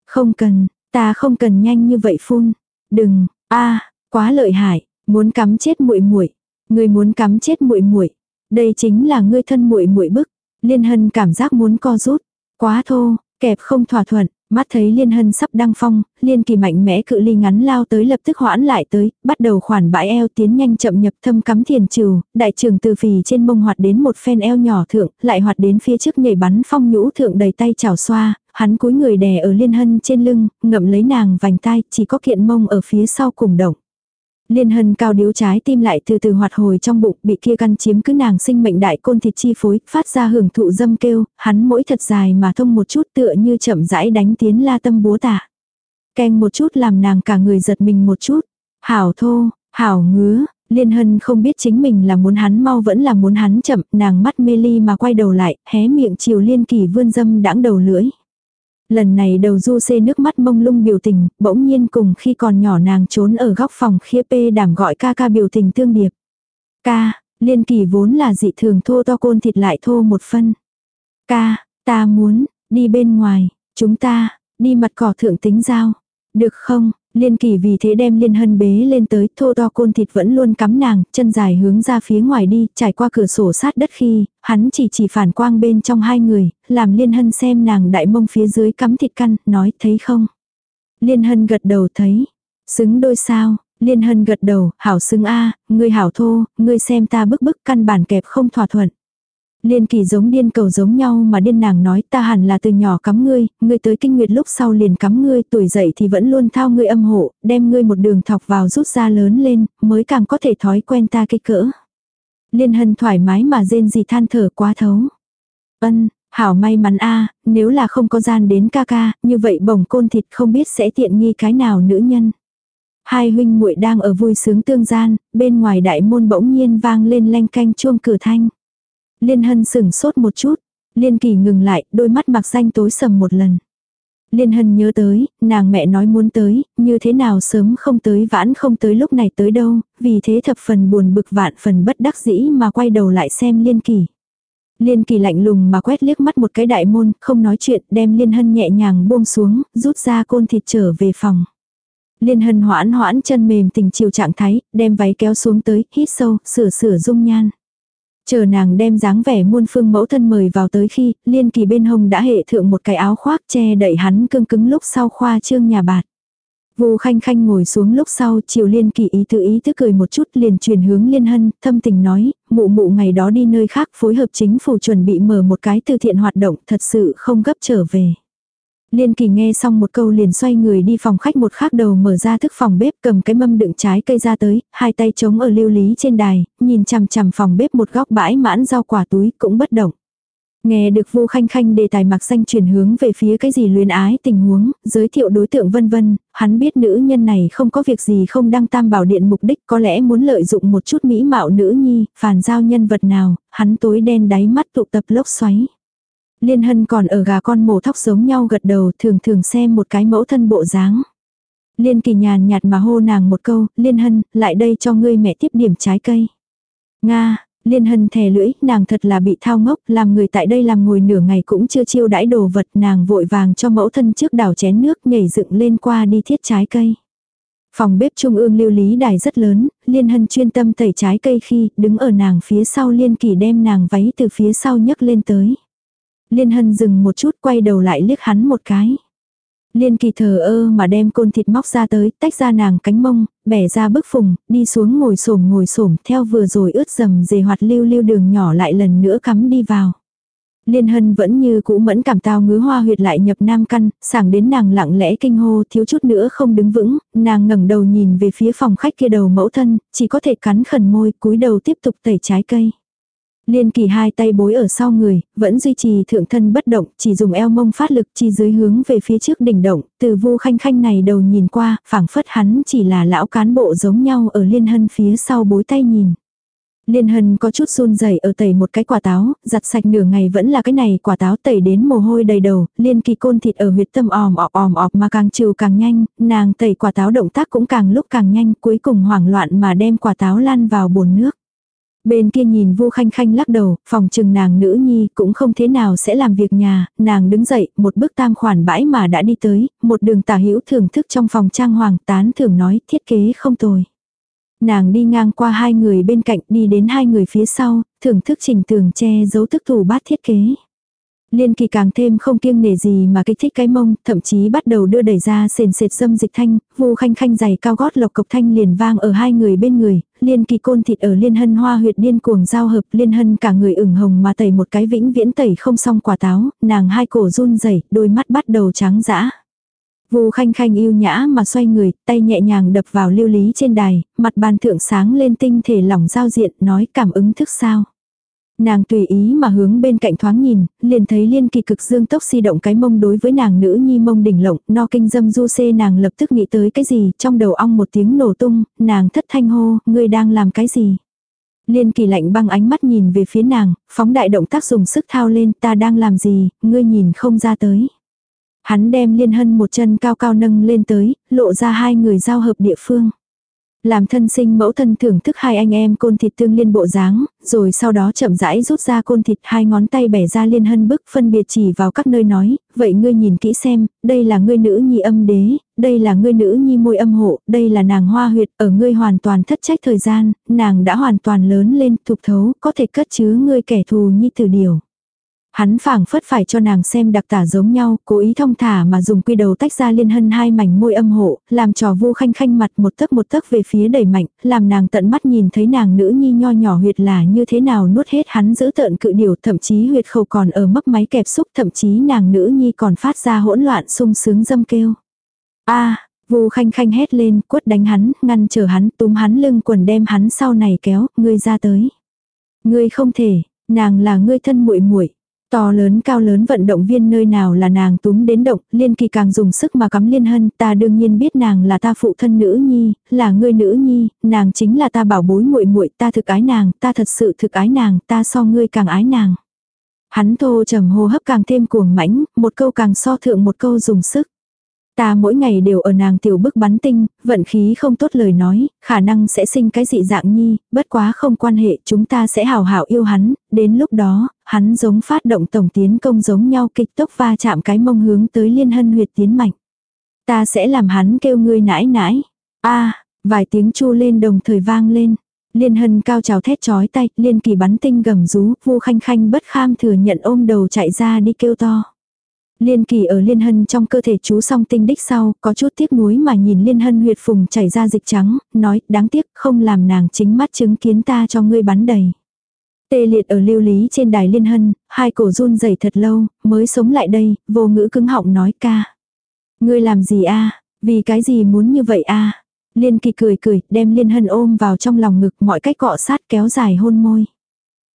Không cần, ta không cần nhanh như vậy phun. Đừng, a quá lợi hại, muốn cắm chết muội muội. Ngươi muốn cắm chết muội muội. Đây chính là ngươi thân muội muội bức. Liên hân cảm giác muốn co rút. Quá thô, kẹp không thỏa thuận, Mắt thấy liên hân sắp đăng phong, liên kỳ mạnh mẽ cự ly ngắn lao tới lập tức hoãn lại tới, bắt đầu khoản bãi eo tiến nhanh chậm nhập thâm cắm thiền trừ, đại trường từ phì trên mông hoạt đến một phen eo nhỏ thượng, lại hoạt đến phía trước nhảy bắn phong nhũ thượng đầy tay chảo xoa, hắn cúi người đè ở liên hân trên lưng, ngậm lấy nàng vành tai, chỉ có kiện mông ở phía sau cùng động. Liên hân cao điếu trái tim lại từ từ hoạt hồi trong bụng, bị kia căn chiếm cứ nàng sinh mệnh đại côn thịt chi phối, phát ra hưởng thụ dâm kêu, hắn mỗi thật dài mà thông một chút tựa như chậm rãi đánh tiến la tâm búa tả keng một chút làm nàng cả người giật mình một chút. Hảo thô, hảo ngứa, liên hân không biết chính mình là muốn hắn mau vẫn là muốn hắn chậm, nàng mắt mê ly mà quay đầu lại, hé miệng chiều liên kỳ vươn dâm đãng đầu lưỡi. Lần này đầu du xê nước mắt mông lung biểu tình, bỗng nhiên cùng khi còn nhỏ nàng trốn ở góc phòng khía pê đảm gọi ca ca biểu tình tương điệp. Ca, Liên kỳ vốn là dị thường thô to côn thịt lại thô một phân. Ca, ta muốn, đi bên ngoài, chúng ta, đi mặt cỏ thượng tính giao. Được không, Liên kỳ vì thế đem liên hân bế lên tới, thô to côn thịt vẫn luôn cắm nàng, chân dài hướng ra phía ngoài đi, trải qua cửa sổ sát đất khi, hắn chỉ chỉ phản quang bên trong hai người, làm liên hân xem nàng đại mông phía dưới cắm thịt căn, nói thấy không. Liên hân gật đầu thấy, xứng đôi sao, liên hân gật đầu, hảo xứng a ngươi hảo thô, ngươi xem ta bức bức căn bản kẹp không thỏa thuận. Liên kỳ giống điên cầu giống nhau mà điên nàng nói ta hẳn là từ nhỏ cắm ngươi, ngươi tới kinh nguyệt lúc sau liền cắm ngươi tuổi dậy thì vẫn luôn thao ngươi âm hộ, đem ngươi một đường thọc vào rút ra lớn lên, mới càng có thể thói quen ta cái cỡ. Liên hân thoải mái mà rên gì than thở quá thấu. Ân, hảo may mắn a nếu là không có gian đến ca ca, như vậy bổng côn thịt không biết sẽ tiện nghi cái nào nữ nhân. Hai huynh muội đang ở vui sướng tương gian, bên ngoài đại môn bỗng nhiên vang lên lanh canh chuông cửa thanh. Liên Hân sừng sốt một chút. Liên Kỳ ngừng lại, đôi mắt mạc xanh tối sầm một lần. Liên Hân nhớ tới, nàng mẹ nói muốn tới, như thế nào sớm không tới vãn không tới lúc này tới đâu, vì thế thập phần buồn bực vạn phần bất đắc dĩ mà quay đầu lại xem Liên Kỳ. Liên Kỳ lạnh lùng mà quét liếc mắt một cái đại môn, không nói chuyện, đem Liên Hân nhẹ nhàng buông xuống, rút ra côn thịt trở về phòng. Liên Hân hoãn hoãn chân mềm tình chiều trạng thái, đem váy kéo xuống tới, hít sâu, sửa sửa dung nhan. Chờ nàng đem dáng vẻ muôn phương mẫu thân mời vào tới khi, liên kỳ bên hông đã hệ thượng một cái áo khoác che đậy hắn cưng cứng lúc sau khoa trương nhà bạt. Vu khanh khanh ngồi xuống lúc sau chiều liên kỳ ý tự ý tức cười một chút liền truyền hướng liên hân, thâm tình nói, mụ mụ ngày đó đi nơi khác phối hợp chính phủ chuẩn bị mở một cái từ thiện hoạt động thật sự không gấp trở về. Liên kỳ nghe xong một câu liền xoay người đi phòng khách một khác đầu mở ra thức phòng bếp cầm cái mâm đựng trái cây ra tới, hai tay chống ở lưu lý trên đài, nhìn chằm chằm phòng bếp một góc bãi mãn rau quả túi cũng bất động. Nghe được Vu Khanh Khanh đề tài mặc xanh chuyển hướng về phía cái gì luyến ái tình huống, giới thiệu đối tượng vân vân, hắn biết nữ nhân này không có việc gì không đăng tam bảo điện mục đích có lẽ muốn lợi dụng một chút mỹ mạo nữ nhi, phản giao nhân vật nào, hắn tối đen đáy mắt tụ tập lốc xoáy. Liên hân còn ở gà con mổ thóc giống nhau gật đầu thường thường xem một cái mẫu thân bộ dáng. Liên kỳ nhàn nhạt mà hô nàng một câu, Liên hân, lại đây cho ngươi mẹ tiếp điểm trái cây. Nga, Liên hân thè lưỡi, nàng thật là bị thao ngốc, làm người tại đây làm ngồi nửa ngày cũng chưa chiêu đãi đồ vật, nàng vội vàng cho mẫu thân trước đảo chén nước nhảy dựng lên qua đi thiết trái cây. Phòng bếp trung ương lưu lý đài rất lớn, Liên Hân chuyên tâm tẩy trái cây khi đứng ở nàng phía sau Liên Kỳ đem nàng váy từ phía sau nhấc lên tới. Liên Hân dừng một chút quay đầu lại liếc hắn một cái. Liên kỳ thờ ơ mà đem côn thịt móc ra tới, tách ra nàng cánh mông, bẻ ra bức phùng, đi xuống ngồi xổm ngồi xổm theo vừa rồi ướt dầm dề hoạt lưu lưu đường nhỏ lại lần nữa cắm đi vào. Liên hân vẫn như cũ mẫn cảm tao ngứa hoa huyệt lại nhập nam căn, sảng đến nàng lặng lẽ kinh hô thiếu chút nữa không đứng vững, nàng ngẩng đầu nhìn về phía phòng khách kia đầu mẫu thân, chỉ có thể cắn khẩn môi cúi đầu tiếp tục tẩy trái cây. Liên kỳ hai tay bối ở sau người, vẫn duy trì thượng thân bất động, chỉ dùng eo mông phát lực chi dưới hướng về phía trước đỉnh động, từ vu khanh khanh này đầu nhìn qua, phảng phất hắn chỉ là lão cán bộ giống nhau ở liên hân phía sau bối tay nhìn. Liên hân có chút run rẩy ở tẩy một cái quả táo, giặt sạch nửa ngày vẫn là cái này quả táo tẩy đến mồ hôi đầy đầu, liên kỳ côn thịt ở huyệt tâm òm ọp òm ọp mà càng trừ càng nhanh, nàng tẩy quả táo động tác cũng càng lúc càng nhanh, cuối cùng hoảng loạn mà đem quả táo lan vào bồn nước. Bên kia nhìn vu khanh khanh lắc đầu, phòng trừng nàng nữ nhi cũng không thế nào sẽ làm việc nhà, nàng đứng dậy, một bước tam khoản bãi mà đã đi tới, một đường tả hữu thưởng thức trong phòng trang hoàng tán thưởng nói thiết kế không tồi. Nàng đi ngang qua hai người bên cạnh đi đến hai người phía sau, thưởng thức trình tường che giấu thức thủ bát thiết kế. Liên kỳ càng thêm không kiêng nể gì mà kích thích cái mông, thậm chí bắt đầu đưa đẩy ra sền sệt dâm dịch thanh, vu khanh khanh giày cao gót lộc cộc thanh liền vang ở hai người bên người, liên kỳ côn thịt ở liên hân hoa huyệt điên cuồng giao hợp liên hân cả người ửng hồng mà tẩy một cái vĩnh viễn tẩy không xong quả táo, nàng hai cổ run rẩy đôi mắt bắt đầu trắng dã. Vu khanh khanh yêu nhã mà xoay người, tay nhẹ nhàng đập vào lưu lý trên đài, mặt bàn thượng sáng lên tinh thể lỏng giao diện, nói cảm ứng thức sao. Nàng tùy ý mà hướng bên cạnh thoáng nhìn, liền thấy liên kỳ cực dương tốc si động cái mông đối với nàng nữ nhi mông đỉnh lộng, no kinh dâm du xê nàng lập tức nghĩ tới cái gì, trong đầu ong một tiếng nổ tung, nàng thất thanh hô, ngươi đang làm cái gì. Liên kỳ lạnh băng ánh mắt nhìn về phía nàng, phóng đại động tác dùng sức thao lên, ta đang làm gì, ngươi nhìn không ra tới. Hắn đem liên hân một chân cao cao nâng lên tới, lộ ra hai người giao hợp địa phương. Làm thân sinh mẫu thân thưởng thức hai anh em côn thịt tương liên bộ dáng, rồi sau đó chậm rãi rút ra côn thịt hai ngón tay bẻ ra liên hân bức phân biệt chỉ vào các nơi nói, vậy ngươi nhìn kỹ xem, đây là ngươi nữ nhi âm đế, đây là ngươi nữ nhi môi âm hộ, đây là nàng hoa huyệt, ở ngươi hoàn toàn thất trách thời gian, nàng đã hoàn toàn lớn lên, thục thấu, có thể cất chứa ngươi kẻ thù nhi từ điều. Hắn phảng phất phải cho nàng xem đặc tả giống nhau, cố ý thông thả mà dùng quy đầu tách ra liên hân hai mảnh môi âm hộ, làm trò vu khanh khanh mặt một tấc một tấc về phía đẩy mạnh, làm nàng tận mắt nhìn thấy nàng nữ nhi nho nhỏ huyệt là như thế nào nuốt hết hắn giữ tợn cự điều, thậm chí huyệt khẩu còn ở mấp máy kẹp xúc, thậm chí nàng nữ nhi còn phát ra hỗn loạn sung sướng dâm kêu. a Vu khanh khanh hét lên, quất đánh hắn, ngăn chờ hắn, túm hắn lưng quần đem hắn sau này kéo, ngươi ra tới. Ngươi không thể, nàng là ngươi thân muội muội. To lớn cao lớn vận động viên nơi nào là nàng túm đến động, liên kỳ càng dùng sức mà cắm liên hân, ta đương nhiên biết nàng là ta phụ thân nữ nhi, là ngươi nữ nhi, nàng chính là ta bảo bối muội muội, ta thực ái nàng, ta thật sự thực ái nàng, ta so ngươi càng ái nàng. Hắn thô trầm hô hấp càng thêm cuồng mãnh, một câu càng so thượng một câu dùng sức. Ta mỗi ngày đều ở nàng tiểu bức bắn tinh, vận khí không tốt lời nói, khả năng sẽ sinh cái dị dạng nhi, bất quá không quan hệ, chúng ta sẽ hào hảo yêu hắn, đến lúc đó, hắn giống phát động tổng tiến công giống nhau kịch tốc va chạm cái mông hướng tới liên hân huyệt tiến mạnh. Ta sẽ làm hắn kêu ngươi nãi nãi. a vài tiếng chu lên đồng thời vang lên. Liên hân cao trào thét chói tay, liên kỳ bắn tinh gầm rú, vu khanh khanh bất kham thừa nhận ôm đầu chạy ra đi kêu to. Liên kỳ ở liên hân trong cơ thể chú song tinh đích sau, có chút tiếc nuối mà nhìn liên hân huyệt phùng chảy ra dịch trắng, nói, đáng tiếc không làm nàng chính mắt chứng kiến ta cho ngươi bắn đầy. Tê liệt ở lưu lý trên đài liên hân, hai cổ run rẩy thật lâu, mới sống lại đây, vô ngữ cứng họng nói ca. Ngươi làm gì a vì cái gì muốn như vậy a Liên kỳ cười cười, đem liên hân ôm vào trong lòng ngực mọi cách cọ sát kéo dài hôn môi.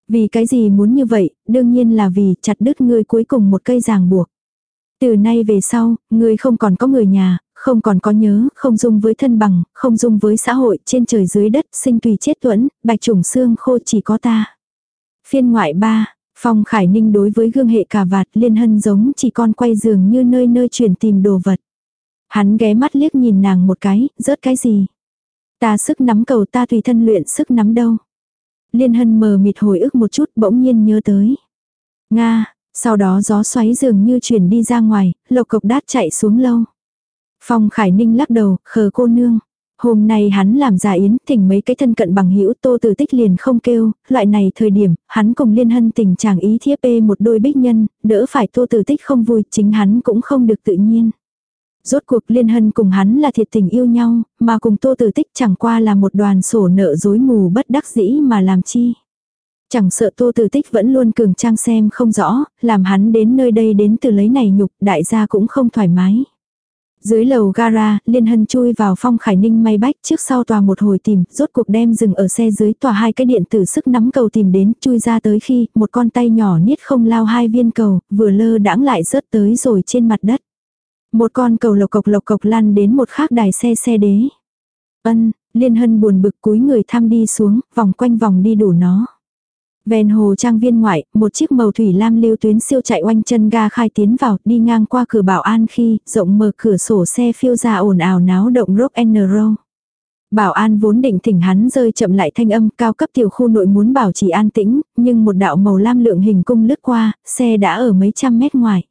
Vì cái gì muốn như vậy, đương nhiên là vì chặt đứt ngươi cuối cùng một cây ràng buộc. Từ nay về sau, ngươi không còn có người nhà, không còn có nhớ, không dung với thân bằng, không dung với xã hội, trên trời dưới đất, sinh tùy chết tuẫn, bạch trùng xương khô chỉ có ta. Phiên ngoại ba Phong Khải Ninh đối với gương hệ cà vạt liên hân giống chỉ con quay giường như nơi nơi chuyển tìm đồ vật. Hắn ghé mắt liếc nhìn nàng một cái, rớt cái gì. Ta sức nắm cầu ta tùy thân luyện sức nắm đâu. Liên hân mờ mịt hồi ức một chút bỗng nhiên nhớ tới. Nga, sau đó gió xoáy dường như chuyển đi ra ngoài, lộc cộc đát chạy xuống lâu. Phong Khải Ninh lắc đầu, khờ cô nương. Hôm nay hắn làm giả yến, thỉnh mấy cái thân cận bằng hữu tô từ tích liền không kêu, loại này thời điểm, hắn cùng liên hân tình chàng ý thiếp ê một đôi bích nhân, đỡ phải tô từ tích không vui, chính hắn cũng không được tự nhiên. Rốt cuộc liên hân cùng hắn là thiệt tình yêu nhau, mà cùng tô từ tích chẳng qua là một đoàn sổ nợ dối mù bất đắc dĩ mà làm chi. Chẳng sợ tô từ tích vẫn luôn cường trang xem không rõ, làm hắn đến nơi đây đến từ lấy này nhục, đại gia cũng không thoải mái. Dưới lầu gara, Liên Hân chui vào phong khải ninh may bách trước sau tòa một hồi tìm, rốt cuộc đem dừng ở xe dưới tòa hai cái điện tử sức nắm cầu tìm đến, chui ra tới khi một con tay nhỏ niết không lao hai viên cầu, vừa lơ đãng lại rớt tới rồi trên mặt đất. Một con cầu lộc cộc lộc cộc lăn đến một khác đài xe xe đế. Ân, Liên Hân buồn bực cúi người thăm đi xuống, vòng quanh vòng đi đủ nó. Ven hồ trang viên ngoại, một chiếc màu thủy lam lưu tuyến siêu chạy oanh chân ga khai tiến vào, đi ngang qua cửa bảo an khi, rộng mở cửa sổ xe phiêu ra ồn ào náo động rock and roll. Bảo an vốn định thỉnh hắn rơi chậm lại thanh âm cao cấp tiểu khu nội muốn bảo trì an tĩnh, nhưng một đạo màu lam lượng hình cung lướt qua, xe đã ở mấy trăm mét ngoài.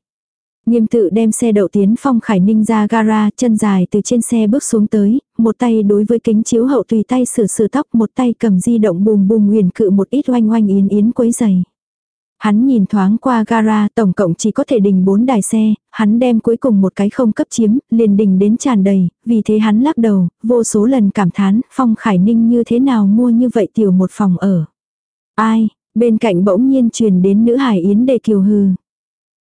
Nghiêm tự đem xe đậu tiến phong khải ninh ra gara, chân dài từ trên xe bước xuống tới, một tay đối với kính chiếu hậu tùy tay sửa sửa tóc, một tay cầm di động bùm bùm huyền cự một ít oanh oanh yến yến quấy giày. Hắn nhìn thoáng qua gara, tổng cộng chỉ có thể đình bốn đài xe, hắn đem cuối cùng một cái không cấp chiếm, liền đình đến tràn đầy, vì thế hắn lắc đầu, vô số lần cảm thán, phong khải ninh như thế nào mua như vậy tiểu một phòng ở. Ai, bên cạnh bỗng nhiên truyền đến nữ hải yến đề kiều hừ.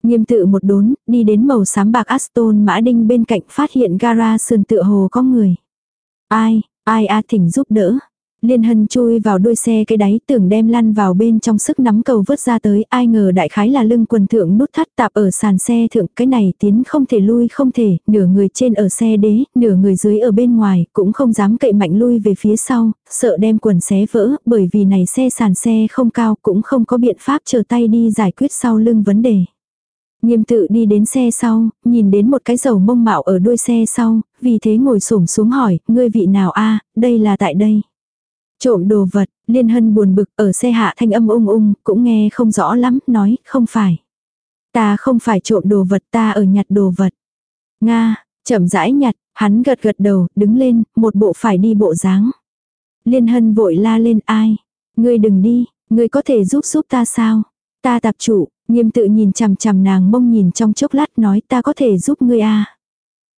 Nghiêm tự một đốn, đi đến màu xám bạc Aston mã đinh bên cạnh phát hiện gara sườn tựa hồ có người. Ai, ai a thỉnh giúp đỡ. Liên hân chui vào đuôi xe cái đáy tưởng đem lăn vào bên trong sức nắm cầu vớt ra tới ai ngờ đại khái là lưng quần thượng nút thắt tạp ở sàn xe thượng cái này tiến không thể lui không thể, nửa người trên ở xe đế, nửa người dưới ở bên ngoài, cũng không dám cậy mạnh lui về phía sau, sợ đem quần xé vỡ, bởi vì này xe sàn xe không cao cũng không có biện pháp chờ tay đi giải quyết sau lưng vấn đề. Nghiêm tự đi đến xe sau, nhìn đến một cái dầu mông mạo ở đuôi xe sau, vì thế ngồi xổm xuống hỏi, ngươi vị nào a đây là tại đây. Trộm đồ vật, liên hân buồn bực ở xe hạ thanh âm ung ung, cũng nghe không rõ lắm, nói, không phải. Ta không phải trộm đồ vật, ta ở nhặt đồ vật. Nga, chậm rãi nhặt, hắn gật gật đầu, đứng lên, một bộ phải đi bộ dáng. Liên hân vội la lên ai. Ngươi đừng đi, ngươi có thể giúp giúp ta sao? Ta tạp chủ, nghiêm tự nhìn chằm chằm nàng mông nhìn trong chốc lát nói ta có thể giúp ngươi à.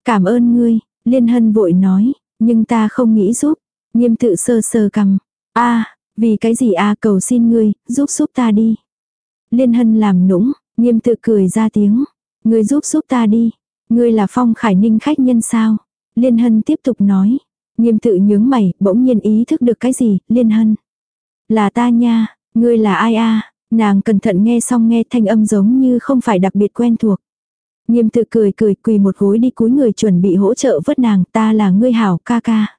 Cảm ơn ngươi, liên hân vội nói, nhưng ta không nghĩ giúp. Nghiêm tự sơ sơ cầm. a vì cái gì a cầu xin ngươi, giúp giúp ta đi. Liên hân làm nũng, nghiêm tự cười ra tiếng. Ngươi giúp giúp ta đi. Ngươi là phong khải ninh khách nhân sao? Liên hân tiếp tục nói. Nghiêm tự nhướng mày, bỗng nhiên ý thức được cái gì, liên hân. Là ta nha, ngươi là ai a Nàng cẩn thận nghe xong nghe thanh âm giống như không phải đặc biệt quen thuộc. Nghiêm tự cười cười quỳ một gối đi cúi người chuẩn bị hỗ trợ vớt nàng ta là ngươi hảo ca ca.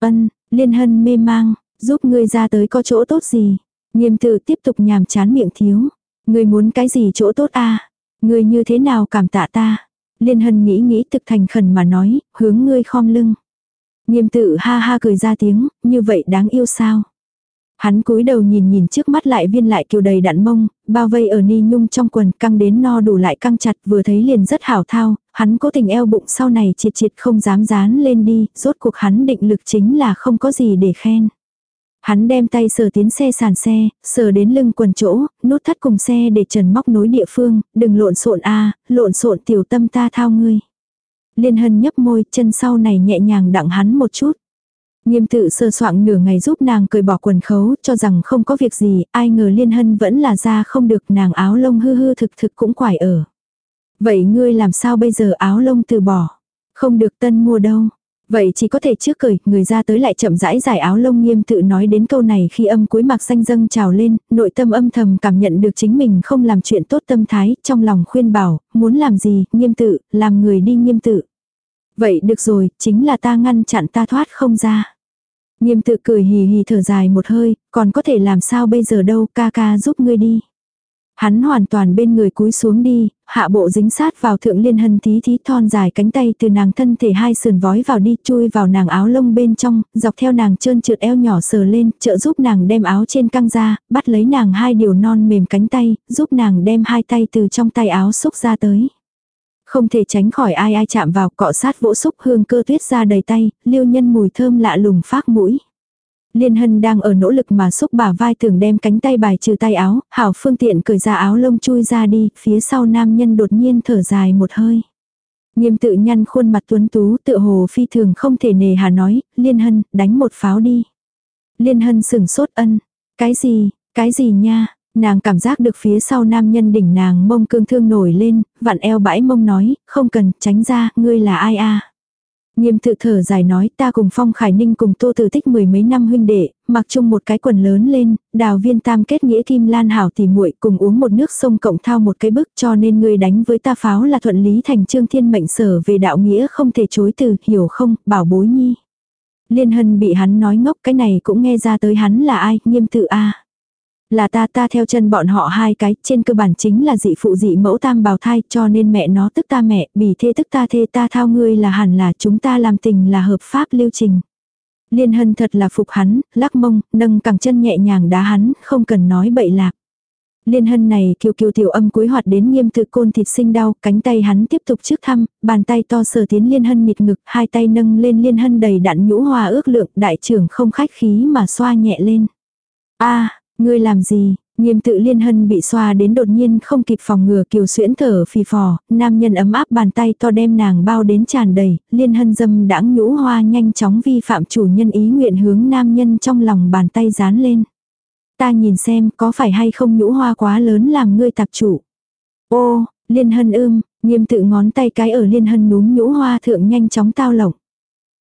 Ân, liên hân mê mang, giúp ngươi ra tới có chỗ tốt gì. Nghiêm tự tiếp tục nhàm chán miệng thiếu. Ngươi muốn cái gì chỗ tốt a Ngươi như thế nào cảm tạ ta. Liên hân nghĩ nghĩ thực thành khẩn mà nói, hướng ngươi khom lưng. Nghiêm tự ha ha cười ra tiếng, như vậy đáng yêu sao. Hắn cúi đầu nhìn nhìn trước mắt lại viên lại kiều đầy đạn mông, bao vây ở ni nhung trong quần căng đến no đủ lại căng chặt vừa thấy liền rất hảo thao, hắn cố tình eo bụng sau này triệt triệt không dám dán lên đi, rốt cuộc hắn định lực chính là không có gì để khen. Hắn đem tay sờ tiến xe sàn xe, sờ đến lưng quần chỗ, nút thắt cùng xe để trần móc nối địa phương, đừng lộn xộn a lộn xộn tiểu tâm ta thao ngươi. Liên hân nhấp môi, chân sau này nhẹ nhàng đặng hắn một chút. Nghiêm tự sơ soạn nửa ngày giúp nàng cười bỏ quần khấu, cho rằng không có việc gì, ai ngờ liên hân vẫn là ra không được nàng áo lông hư hư thực thực cũng quải ở. Vậy ngươi làm sao bây giờ áo lông từ bỏ? Không được tân mua đâu. Vậy chỉ có thể trước cười người ra tới lại chậm rãi giải áo lông nghiêm tự nói đến câu này khi âm cuối mạc xanh dâng trào lên, nội tâm âm thầm cảm nhận được chính mình không làm chuyện tốt tâm thái, trong lòng khuyên bảo, muốn làm gì, nghiêm tự, làm người đi nghiêm tự. Vậy được rồi, chính là ta ngăn chặn ta thoát không ra. Nghiêm tự cười hì hì thở dài một hơi, còn có thể làm sao bây giờ đâu, ca ca giúp ngươi đi. Hắn hoàn toàn bên người cúi xuống đi, hạ bộ dính sát vào thượng liên hân thí thí thon dài cánh tay từ nàng thân thể hai sườn vói vào đi chui vào nàng áo lông bên trong, dọc theo nàng trơn trượt eo nhỏ sờ lên, trợ giúp nàng đem áo trên căng ra, bắt lấy nàng hai điều non mềm cánh tay, giúp nàng đem hai tay từ trong tay áo xúc ra tới. Không thể tránh khỏi ai ai chạm vào cọ sát vỗ xúc hương cơ tuyết ra đầy tay, liêu nhân mùi thơm lạ lùng phát mũi. Liên hân đang ở nỗ lực mà xúc bả vai tưởng đem cánh tay bài trừ tay áo, hảo phương tiện cởi ra áo lông chui ra đi, phía sau nam nhân đột nhiên thở dài một hơi. Nghiêm tự nhăn khuôn mặt tuấn tú tự hồ phi thường không thể nề hà nói, liên hân, đánh một pháo đi. Liên hân sừng sốt ân, cái gì, cái gì nha, Nàng cảm giác được phía sau nam nhân đỉnh nàng mông cương thương nổi lên, vặn eo bãi mông nói, không cần, tránh ra, ngươi là ai a Nghiêm tự thở dài nói ta cùng Phong Khải Ninh cùng Tô Tử Tích mười mấy năm huynh đệ, mặc chung một cái quần lớn lên, đào viên tam kết nghĩa kim lan hảo tỉ muội cùng uống một nước sông cộng thao một cái bức cho nên ngươi đánh với ta pháo là thuận lý thành trương thiên mệnh sở về đạo nghĩa không thể chối từ, hiểu không, bảo bối nhi. Liên hân bị hắn nói ngốc cái này cũng nghe ra tới hắn là ai, nghiêm tự a là ta ta theo chân bọn họ hai cái, trên cơ bản chính là dị phụ dị mẫu tam bào thai, cho nên mẹ nó tức ta mẹ, bỉ thê tức ta thê ta thao ngươi là hẳn là chúng ta làm tình là hợp pháp lưu trình. Liên hân thật là phục hắn, lắc mông, nâng cẳng chân nhẹ nhàng đá hắn, không cần nói bậy lạc. Liên hân này kiều kiều tiểu âm cuối hoạt đến nghiêm tự côn thịt sinh đau, cánh tay hắn tiếp tục trước thăm, bàn tay to sờ tiến liên hân mịt ngực, hai tay nâng lên liên hân đầy đặn nhũ hòa ước lượng, đại trưởng không khách khí mà xoa nhẹ lên. a Ngươi làm gì? Nghiêm tự liên hân bị xoa đến đột nhiên không kịp phòng ngừa kiều xuyễn thở phì phò, nam nhân ấm áp bàn tay to đem nàng bao đến tràn đầy, liên hân dâm đãng nhũ hoa nhanh chóng vi phạm chủ nhân ý nguyện hướng nam nhân trong lòng bàn tay dán lên. Ta nhìn xem có phải hay không nhũ hoa quá lớn làm ngươi tạp chủ. Ô, liên hân ưm, nghiêm tự ngón tay cái ở liên hân núm nhũ hoa thượng nhanh chóng tao lộng.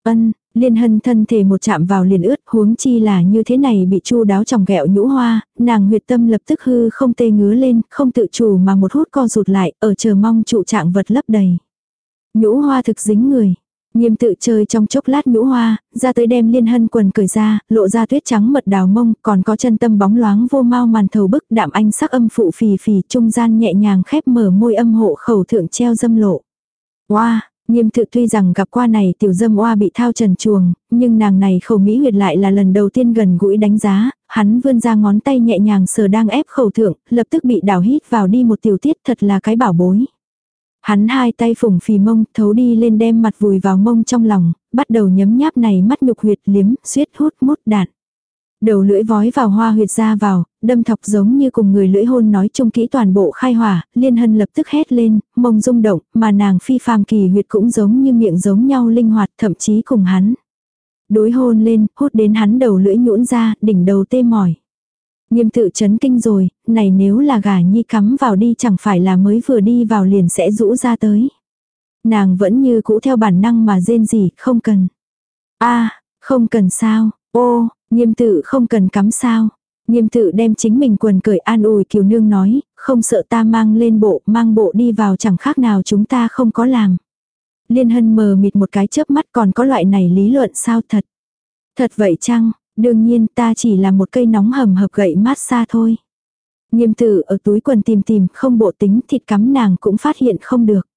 Ân, Liên hân thân thể một chạm vào liền ướt huống chi là như thế này bị chu đáo tròng ghẹo nhũ hoa, nàng huyệt tâm lập tức hư không tê ngứa lên, không tự chủ mà một hút co rụt lại, ở chờ mong trụ trạng vật lấp đầy. Nhũ hoa thực dính người. Nghiêm tự chơi trong chốc lát nhũ hoa, ra tới đem liên hân quần cởi ra, lộ ra tuyết trắng mật đào mông, còn có chân tâm bóng loáng vô mau màn thầu bức đạm anh sắc âm phụ phì phì trung gian nhẹ nhàng khép mở môi âm hộ khẩu thượng treo dâm lộ. Wow, Nghiêm tự tuy rằng gặp qua này tiểu dâm oa bị thao trần chuồng, nhưng nàng này khẩu mỹ huyệt lại là lần đầu tiên gần gũi đánh giá, hắn vươn ra ngón tay nhẹ nhàng sờ đang ép khẩu thượng, lập tức bị đảo hít vào đi một tiểu tiết thật là cái bảo bối. Hắn hai tay phủng phì mông, thấu đi lên đem mặt vùi vào mông trong lòng, bắt đầu nhấm nháp này mắt nhục huyệt liếm, suyết hút mút đạn. Đầu lưỡi vói vào hoa huyệt ra vào, đâm thọc giống như cùng người lưỡi hôn nói chung kỹ toàn bộ khai hỏa, liên hân lập tức hét lên, mông rung động, mà nàng phi phàm kỳ huyệt cũng giống như miệng giống nhau linh hoạt thậm chí cùng hắn. Đối hôn lên, hút đến hắn đầu lưỡi nhũn ra, đỉnh đầu tê mỏi. Nghiêm tự chấn kinh rồi, này nếu là gà nhi cắm vào đi chẳng phải là mới vừa đi vào liền sẽ rũ ra tới. Nàng vẫn như cũ theo bản năng mà rên gì, không cần. a không cần sao, ô, nghiêm tự không cần cắm sao. Nghiêm tự đem chính mình quần cởi an ủi kiều nương nói, không sợ ta mang lên bộ, mang bộ đi vào chẳng khác nào chúng ta không có làm. Liên hân mờ mịt một cái chớp mắt còn có loại này lý luận sao thật. Thật vậy chăng, Đương nhiên ta chỉ là một cây nóng hầm hập gậy mát xa thôi. Nghiêm tử ở túi quần tìm tìm không bộ tính thịt cắm nàng cũng phát hiện không được.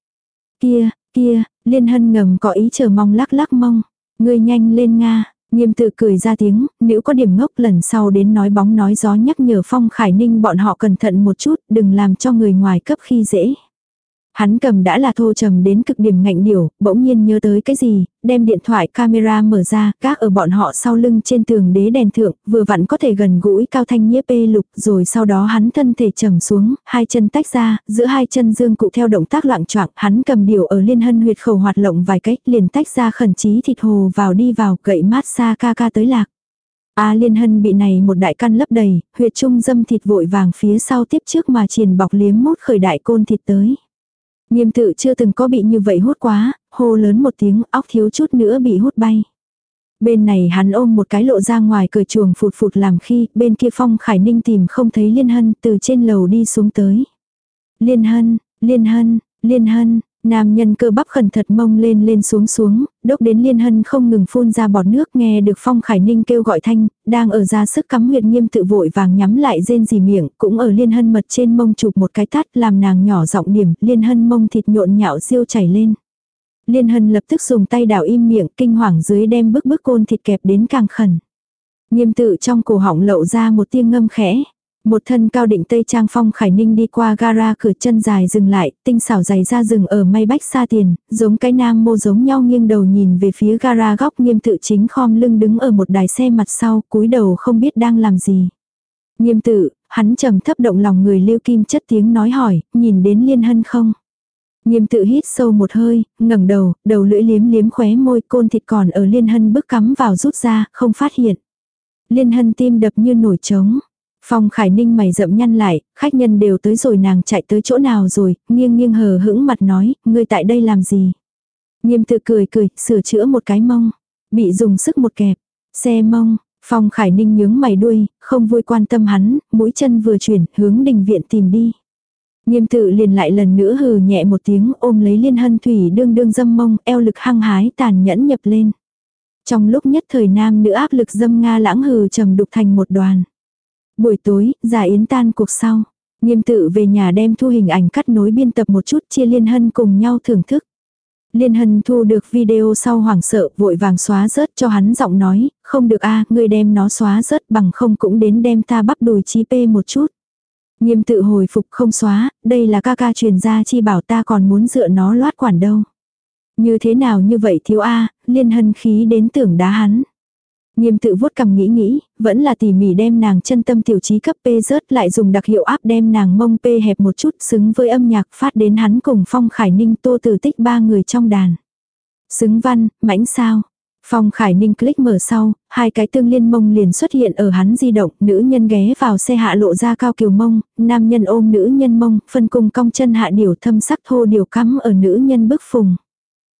Kia, kia, liên hân ngầm có ý chờ mong lắc lắc mong. Ngươi nhanh lên Nga, nghiêm tự cười ra tiếng, nếu có điểm ngốc lần sau đến nói bóng nói gió nhắc nhở Phong Khải Ninh bọn họ cẩn thận một chút, đừng làm cho người ngoài cấp khi dễ. Hắn cầm đã là thô trầm đến cực điểm ngạnh điểu, bỗng nhiên nhớ tới cái gì, đem điện thoại camera mở ra, các ở bọn họ sau lưng trên tường đế đèn thượng, vừa vặn có thể gần gũi cao thanh nhiếp ê lục, rồi sau đó hắn thân thể trầm xuống, hai chân tách ra, giữa hai chân dương cụ theo động tác loạn choạng hắn cầm điểu ở liên hân huyệt khẩu hoạt lộng vài cách, liền tách ra khẩn trí thịt hồ vào đi vào, gậy mát xa ca ca tới lạc. A liên hân bị này một đại căn lấp đầy, huyệt trung dâm thịt vội vàng phía sau tiếp trước mà triền bọc liếm mốt khởi đại côn thịt tới. Nghiêm tự chưa từng có bị như vậy hút quá, hô lớn một tiếng óc thiếu chút nữa bị hút bay. Bên này hắn ôm một cái lộ ra ngoài cười chuồng phụt phụt làm khi, bên kia phong khải ninh tìm không thấy liên hân từ trên lầu đi xuống tới. Liên hân, liên hân, liên hân, Nam nhân cơ bắp khẩn thật mông lên lên xuống xuống, đốc đến liên hân không ngừng phun ra bọt nước nghe được phong khải ninh kêu gọi thanh, đang ở ra sức cắm huyệt nghiêm tự vội vàng nhắm lại rên dì miệng, cũng ở liên hân mật trên mông chụp một cái tát làm nàng nhỏ giọng điểm, liên hân mông thịt nhộn nhạo siêu chảy lên. Liên hân lập tức dùng tay đảo im miệng, kinh hoàng dưới đem bức bức côn thịt kẹp đến càng khẩn. Nghiêm tự trong cổ họng lậu ra một tiếng ngâm khẽ. Một thân cao định tây trang phong khải ninh đi qua gara cửa chân dài dừng lại, tinh xảo giày ra rừng ở may bách xa tiền, giống cái nam mô giống nhau nghiêng đầu nhìn về phía gara góc nghiêm tự chính khom lưng đứng ở một đài xe mặt sau, cúi đầu không biết đang làm gì. Nghiêm tự, hắn trầm thấp động lòng người lưu kim chất tiếng nói hỏi, nhìn đến liên hân không? Nghiêm tự hít sâu một hơi, ngẩng đầu, đầu lưỡi liếm liếm khóe môi côn thịt còn ở liên hân bước cắm vào rút ra, không phát hiện. Liên hân tim đập như nổi trống. Phong Khải Ninh mày rậm nhăn lại, khách nhân đều tới rồi nàng chạy tới chỗ nào rồi, nghiêng nghiêng hờ hững mặt nói, ngươi tại đây làm gì? Nghiêm tự cười cười, sửa chữa một cái mông. Bị dùng sức một kẹp. Xe mông, Phong Khải Ninh nhướng mày đuôi, không vui quan tâm hắn, mũi chân vừa chuyển, hướng đình viện tìm đi. Nghiêm tự liền lại lần nữa hừ nhẹ một tiếng ôm lấy liên hân thủy đương đương dâm mông, eo lực hăng hái tàn nhẫn nhập lên. Trong lúc nhất thời nam nữ áp lực dâm Nga lãng hừ trầm đục thành một đoàn. Buổi tối, giả yến tan cuộc sau. Nghiêm tự về nhà đem thu hình ảnh cắt nối biên tập một chút chia liên hân cùng nhau thưởng thức. Liên hân thu được video sau hoảng sợ vội vàng xóa rớt cho hắn giọng nói, không được a à, ngươi đem nó xóa rớt bằng không cũng đến đem ta bắp đùi chi pê một chút. Nghiêm tự hồi phục không xóa, đây là ca ca truyền ra chi bảo ta còn muốn dựa nó loát quản đâu. Như thế nào như vậy thiếu a liên hân khí đến tưởng đá hắn. Nghiêm tự vuốt cầm nghĩ nghĩ, vẫn là tỉ mỉ đem nàng chân tâm tiểu trí cấp P rớt lại dùng đặc hiệu áp đem nàng mông P hẹp một chút xứng với âm nhạc phát đến hắn cùng Phong Khải Ninh tô tử tích ba người trong đàn. Xứng văn, mãnh sao. Phong Khải Ninh click mở sau, hai cái tương liên mông liền xuất hiện ở hắn di động, nữ nhân ghé vào xe hạ lộ ra cao kiều mông, nam nhân ôm nữ nhân mông, phân cùng cong chân hạ điều thâm sắc thô điều cắm ở nữ nhân bức phùng.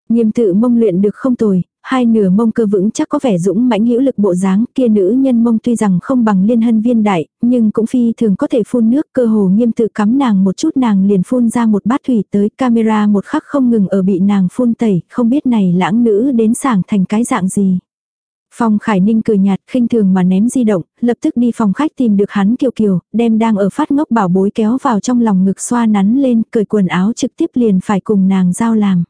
Nghiêm tự mông luyện được không tồi, hai nửa mông cơ vững chắc có vẻ dũng mãnh hữu lực bộ dáng, kia nữ nhân mông tuy rằng không bằng liên hân viên đại, nhưng cũng phi thường có thể phun nước, cơ hồ nghiêm tự cắm nàng một chút nàng liền phun ra một bát thủy tới, camera một khắc không ngừng ở bị nàng phun tẩy, không biết này lãng nữ đến sảng thành cái dạng gì. Phong Khải Ninh cười nhạt khinh thường mà ném di động, lập tức đi phòng khách tìm được hắn kiều kiều, đem đang ở phát ngốc bảo bối kéo vào trong lòng ngực xoa nắn lên, cởi quần áo trực tiếp liền phải cùng nàng giao làm.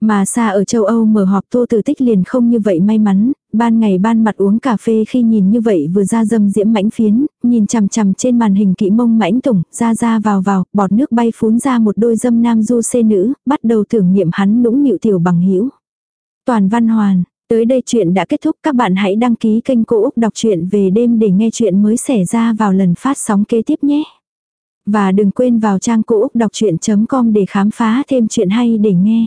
Mà xa ở châu Âu mở họp tô tử tích liền không như vậy may mắn, ban ngày ban mặt uống cà phê khi nhìn như vậy vừa ra dâm diễm mãnh phiến, nhìn chằm chằm trên màn hình kỹ mông mãnh tủng, ra ra vào vào, bọt nước bay phún ra một đôi dâm nam du xê nữ, bắt đầu tưởng niệm hắn nũng nịu tiểu bằng hữu Toàn văn hoàn, tới đây chuyện đã kết thúc các bạn hãy đăng ký kênh Cô Úc Đọc truyện về đêm để nghe chuyện mới xảy ra vào lần phát sóng kế tiếp nhé. Và đừng quên vào trang cô úc đọc chuyện.com để khám phá thêm chuyện hay để nghe.